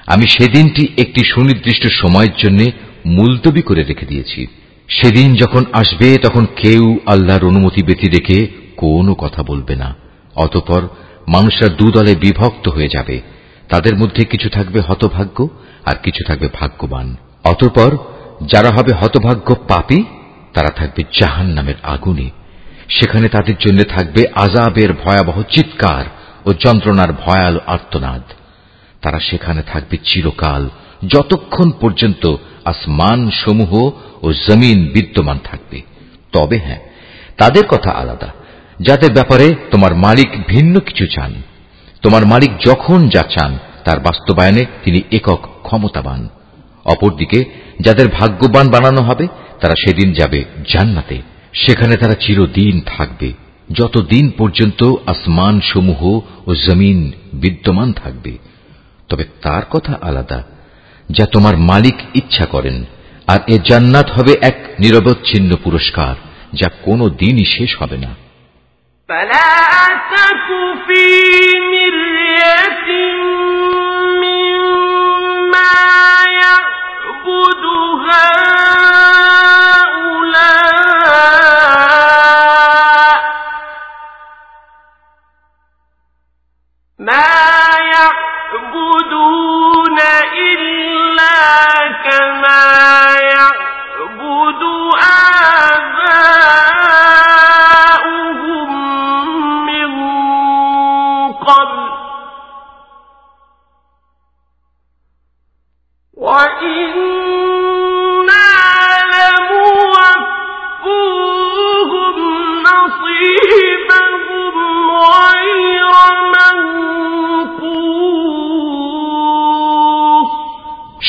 আমি সেদিনটি একটি সুনির্দিষ্ট সময়ের জন্য মুলতবি করে রেখে দিয়েছি। সেদিন যখন আসবে, তখন কেউ আল্লাহর অনুমতি ব্যতি রেখে কোনো কথা বলবে না। অতপর মানুষরা দুদলে বিভক্ত হয়ে যাবে। তাদের মধ্যে কিছু থাকবে হতভাগ্য আর কিছু থাকবে ভাগ্যবান। অতপর যারা হবে হতভাগ্য পাপী, তারা থাকবে জাহান নামের আগুনে। সেখানে তাদের জন্য থাকবে আজাবের ভয়াবহ চিৎকার ও যন্ত্রণার ভয়াল আর্তনাদ। তারা সেখানে থাকবে চিরকাল। যতক্ষণ পর্যন্ত আসমান সমূহ ও জমিন বিদ্যমান থাকবে। তবে হ্যাঁ তাদের কথা আলাদা। যাদের ব্যাপারে তোমার মালিক ভিন্ন কিছু চান। তোমার মালিক যখন যা চান, তার বাস্তবায়নে তিনি একক ক্ষমতাবান। অপরদিকে, যাদের ভাগ্যবান বানানো হবে, তারা সেদিন যাবে জান্নাতে। সেখানে তারা চিরদিন থাকবে। যতদিন পর্যন্ত আসমান সমূহ ও জমিন বিদ্যমান থাকবে। তবে তার কথা আলাদা, যা তোমার মালিক ইচ্ছা করেন, আর এ জান্নাত হবে এক নিরবচ্ছিন্ন পুরস্কার, যা কোনো দিনই শেষ হবে না।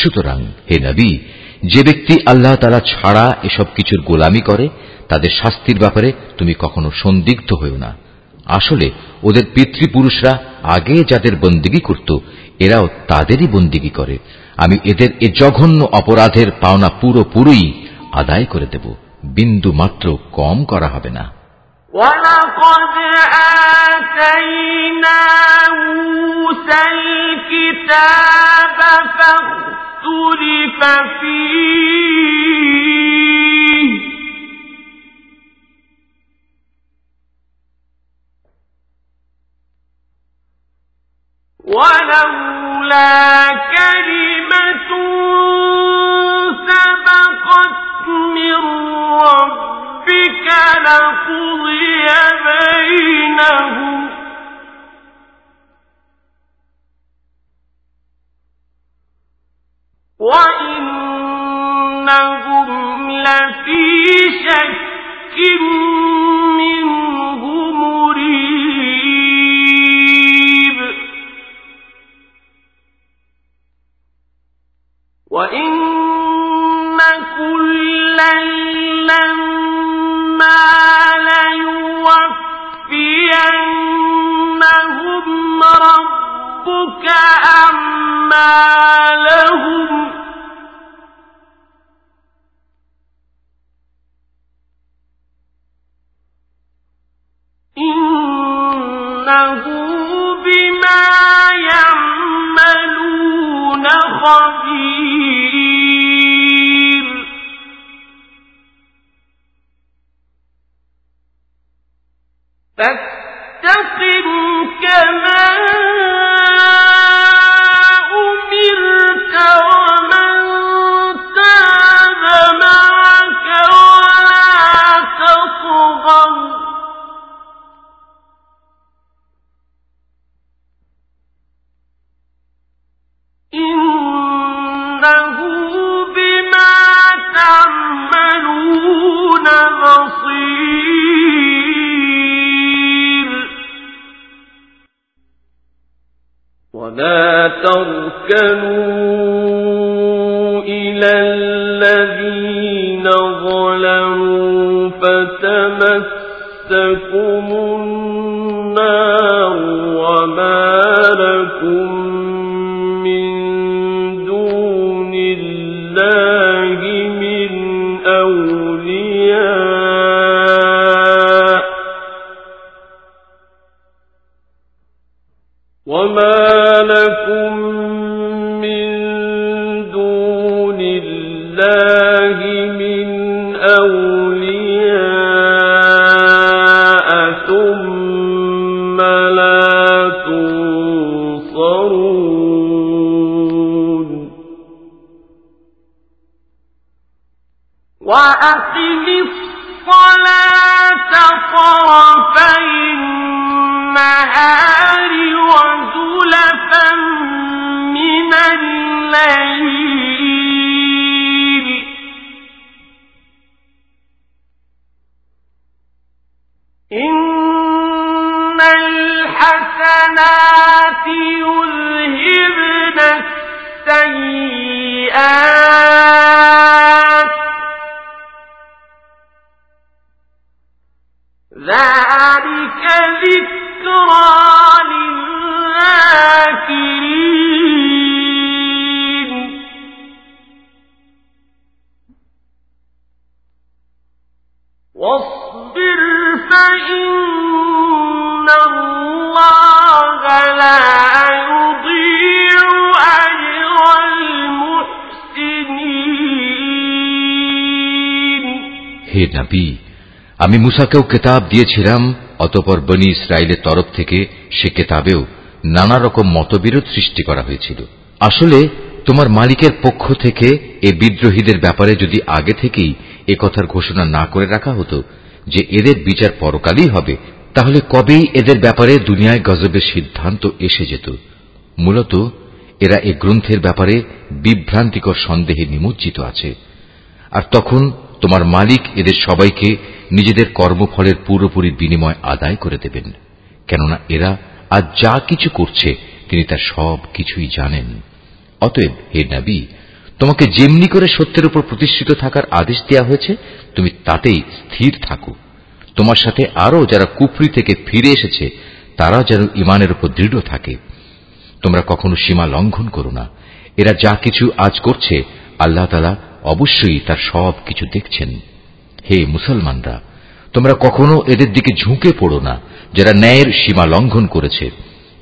সুতরাং হে নবী যে ব্যক্তি আল্লাহ তালা ছাড়া এসব কিছুর গোলামি করে তাদের শাস্তির ব্যাপারে তুমি কখনো সন্দিগ্ধ হও না আসলে ওদের পিতৃপুরুষরা আগে যাদের বন্দিগি করত এরাও তাদেরই বন্দিগি করে আমি এদের এ জঘন্য অপরাধের পাওনা পুরোপুরি আদায় করে দেব বিন্দু মাত্র কম করা হবে না ولقد آتينا موسى الكتاب فاختلف فيه ولولا كلمة سبقت من ربك لقضي بينهم وإنهم لفي شك منه مريب وإن كلا لما ليوفينهم ربك أعمالهم আমি মুসাকেও কেতাব দিয়েছিলাম, অতপর বনি ইসরায়েলের তরফ থেকে সে কেতাবেও নানা রকম মতবিরোধ সৃষ্টি করা হয়েছিল। আসলে, তোমার মালিকের পক্ষ থেকে এ বিদ্রোহীদের ব্যাপারে যদি আগে থেকেই এ কথার ঘোষণা না করে রাখা হতো যে এদের বিচার পরকালই হবে, তাহলে কবেই এদের ব্যাপারে দুনিয়ায় গজবের সিদ্ধান্ত এসে যেত? মূলত, এরা এ গ্রন্থের ব্যাপারে বিভ্রান্তিকর সন্দেহে নিমজ্জিত আছে। আর তখন তোমার মালিক এদের সবাইকে নিজেদের কর্মফলের পুরোপুরি বিনিময় আদায় করে দেবেন, কেননা এরা আজ যা কিছু করছে তিনি তার সব কিছুই জানেন। অতএব, হে নবী, তোমাকে যেমনি করে সত্যের উপর প্রতিষ্ঠিত থাকার আদেশ দেওয়া হয়েছে, তুমি তাতেই স্থির থাকো। তোমার সাথে আরও যারা কুফরি থেকে ফিরে এসেছে তারা যেন ইমানের উপর দৃঢ় থাকে। তোমরা কখনো সীমা লঙ্ঘন করো না। এরা যা কিছু আজ করছে, আল্লাহ তালা অবশ্যই তার সব কিছু দেখছেন। হে মুসলমানরা, তোমরা কখনো এদের দিকে ঝুঁকে পড়ো না, যারা ন্যায়ের সীমা লঙ্ঘন করেছে।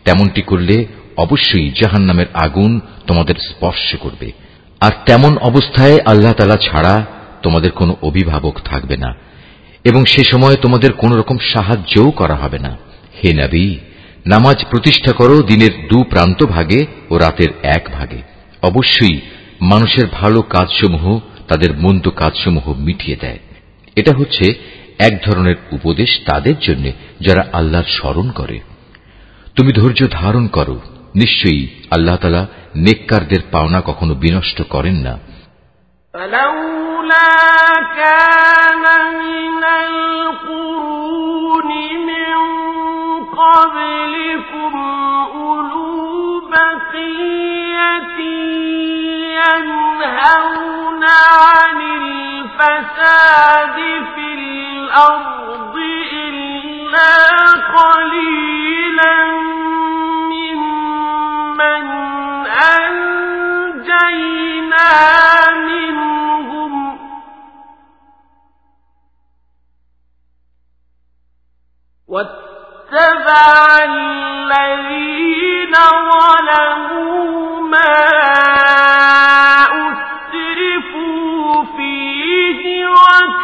তেমনটি করলে অবশ্যই জাহান নামের আগুন তোমাদের স্পর্শ করবে। আর তেমন অবস্থায় আল্লাহ তালা ছাড়া তোমাদের কোনো অভিভাবক থাকবে না। এবং সে সময় তোমাদের কোন রকম সাহায্যও করা হবে না। হে নাবি, নামাজ প্রতিষ্ঠা করো দিনের দু প্রান্ত ভাগে ও রাতের এক ভাগে। অবশ্যই মানুষের ভালো কাজসমূহ তাদের মন্দ কাজসমূহ মিটিয়ে দেয়। এটা হচ্ছে এক ধরনের উপদেশ তাদের জন্য যারা আল্লাহর স্মরণ করে তুমি ধৈর্য ধারণ করো নিশ্চয়ই আল্লাহ তালা নেককারদের পাওনা কখনো বিনষ্ট করেন না فلولا كان من القرون من قبلكم أولو بقية ينهون عن الفساد في الأرض إلا قليلا ممن أنجينا منهم. واتبع الذين ظلموا ما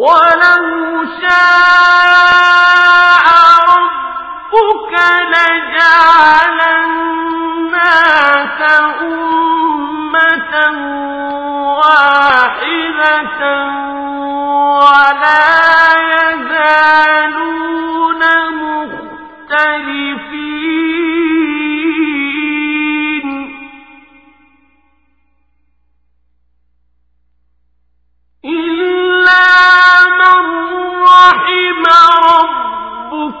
ولو شاء ربك لجعل أمة واحدة ولا يزالون ربك.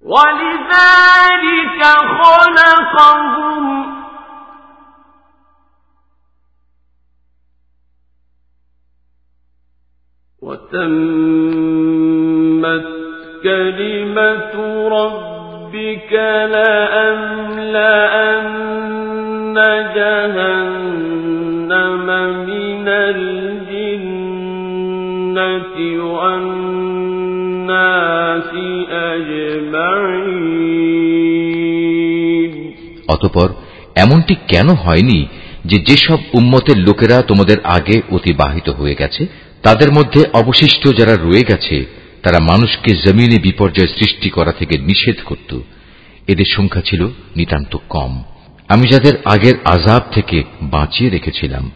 ولذلك خلقهم. وتمت كلمة ربك لأملأن অতপর এমনটি কেন হয়নি যে যেসব উম্মতের লোকেরা তোমাদের আগে অতিবাহিত হয়ে গেছে, তাদের মধ্যে অবশিষ্ট যারা রয়ে গেছে, তারা মানুষকে জমিনে বিপর্যয় সৃষ্টি করা থেকে নিষেধ করত। এদের সংখ্যা ছিল নিতান্ত কম। আমি যাদের আগের আজাব থেকে বাঁচিয়ে রেখেছিলাম।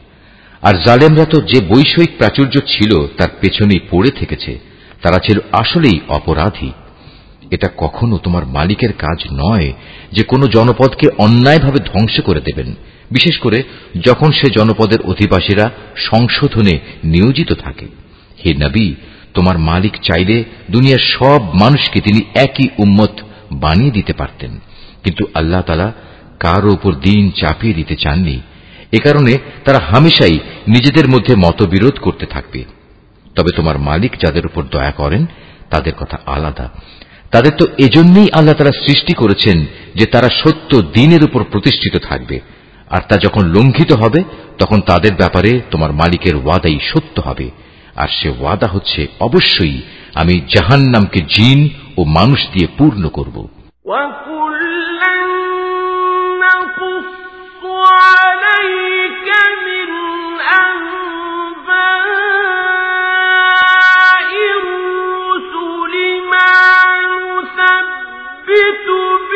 আর জালেমরা তো যে বৈষয়িক প্রাচুর্য ছিল, তার পেছনেই পড়ে থেকেছে। তারা ছিল আসলেই অপরাধী। এটা কখনো তোমার মালিকের কাজ নয় যে কোনো জনপদকে অন্যায়ভাবে ধ্বংস করে দেবেন। বিশেষ করে যখন সে জনপদের অধিবাসীরা সংশোধনে নিয়োজিত থাকে। হে নবী, তোমার মালিক চাইলে দুনিয়ার সব মানুষকে তিনি একই উম্মত বানিয়ে দিতে পারতেন। কিন্তু আল্লাহ তালা কারও উপর দিন চাপিয়ে দিতে চাননি। এ কারণে তারা হামেশাই নিজেদের মধ্যে মতবিরোধ করতে থাকবে। তবে তোমার মালিক যাদের উপর দয়া করেন, তাদের কথা আলাদা। তাদের তো এজন্যই আল্লাহ তারা সৃষ্টি করেছেন যে তারা সত্য দিনের উপর প্রতিষ্ঠিত থাকবে আর তা যখন লঙ্ঘিত হবে তখন তাদের ব্যাপারে তোমার মালিকের ওয়াদাই সত্য হবে আর সে ওয়াদা হচ্ছে অবশ্যই আমি জাহান্নামকে জিন ও মানুষ দিয়ে পূর্ণ করব عليك من أنباء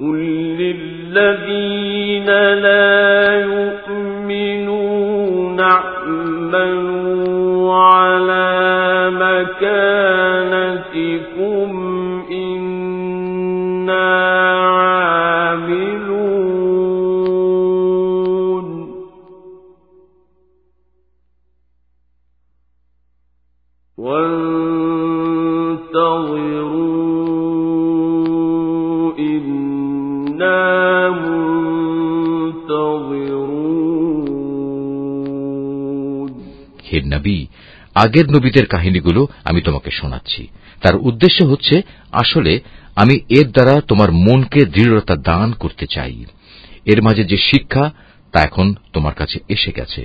وقل للذين لا يؤمنون اعملوا على مكانتكم আগের নবীদের কাহিনীগুলো আমি তোমাকে শোনাচ্ছি। তার উদ্দেশ্য হচ্ছে, আসলে আমি এর দ্বারা তোমার মনকে দৃঢ়তা দান করতে চাই। এর মাঝে যে শিক্ষা, তা এখন তোমার কাছে এসে গেছে।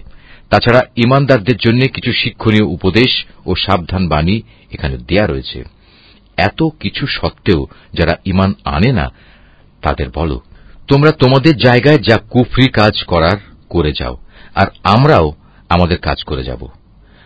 তাছাড়া ইমানদারদের জন্য কিছু শিক্ষণীয় উপদেশ ও সাবধান বাণী এখানে দেয়া রয়েছে। এত কিছু সত্ত্বেও যারা ইমান আনে না, তাদের বলো, তোমরা তোমাদের জায়গায় যা কুফরি কাজ করার, করে যাও, আর আমরাও আমাদের কাজ করে যাব।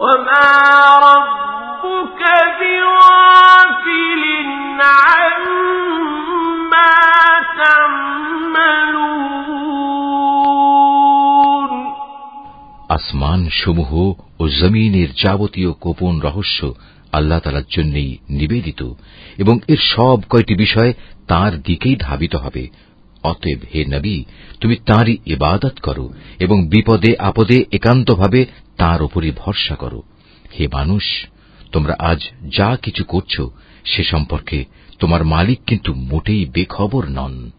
وما ربك بغافل عما تعملون আসমান সমূহ ও জমিনের যাবতীয় গোপন রহস্য আল্লাহ তালার জন্যই নিবেদিত এবং এর সব কয়টি বিষয় তার দিকেই ধাবিত হবে অতএব হে নবী, তুমি তাঁরই ইবাদত করো এবং বিপদে আপদে একান্তভাবে তাঁর ওপরই ভরসা করো। হে মানুষ, তোমরা আজ যা কিছু করছ, সে সম্পর্কে তোমার মালিক কিন্তু মোটেই বেখবর নন।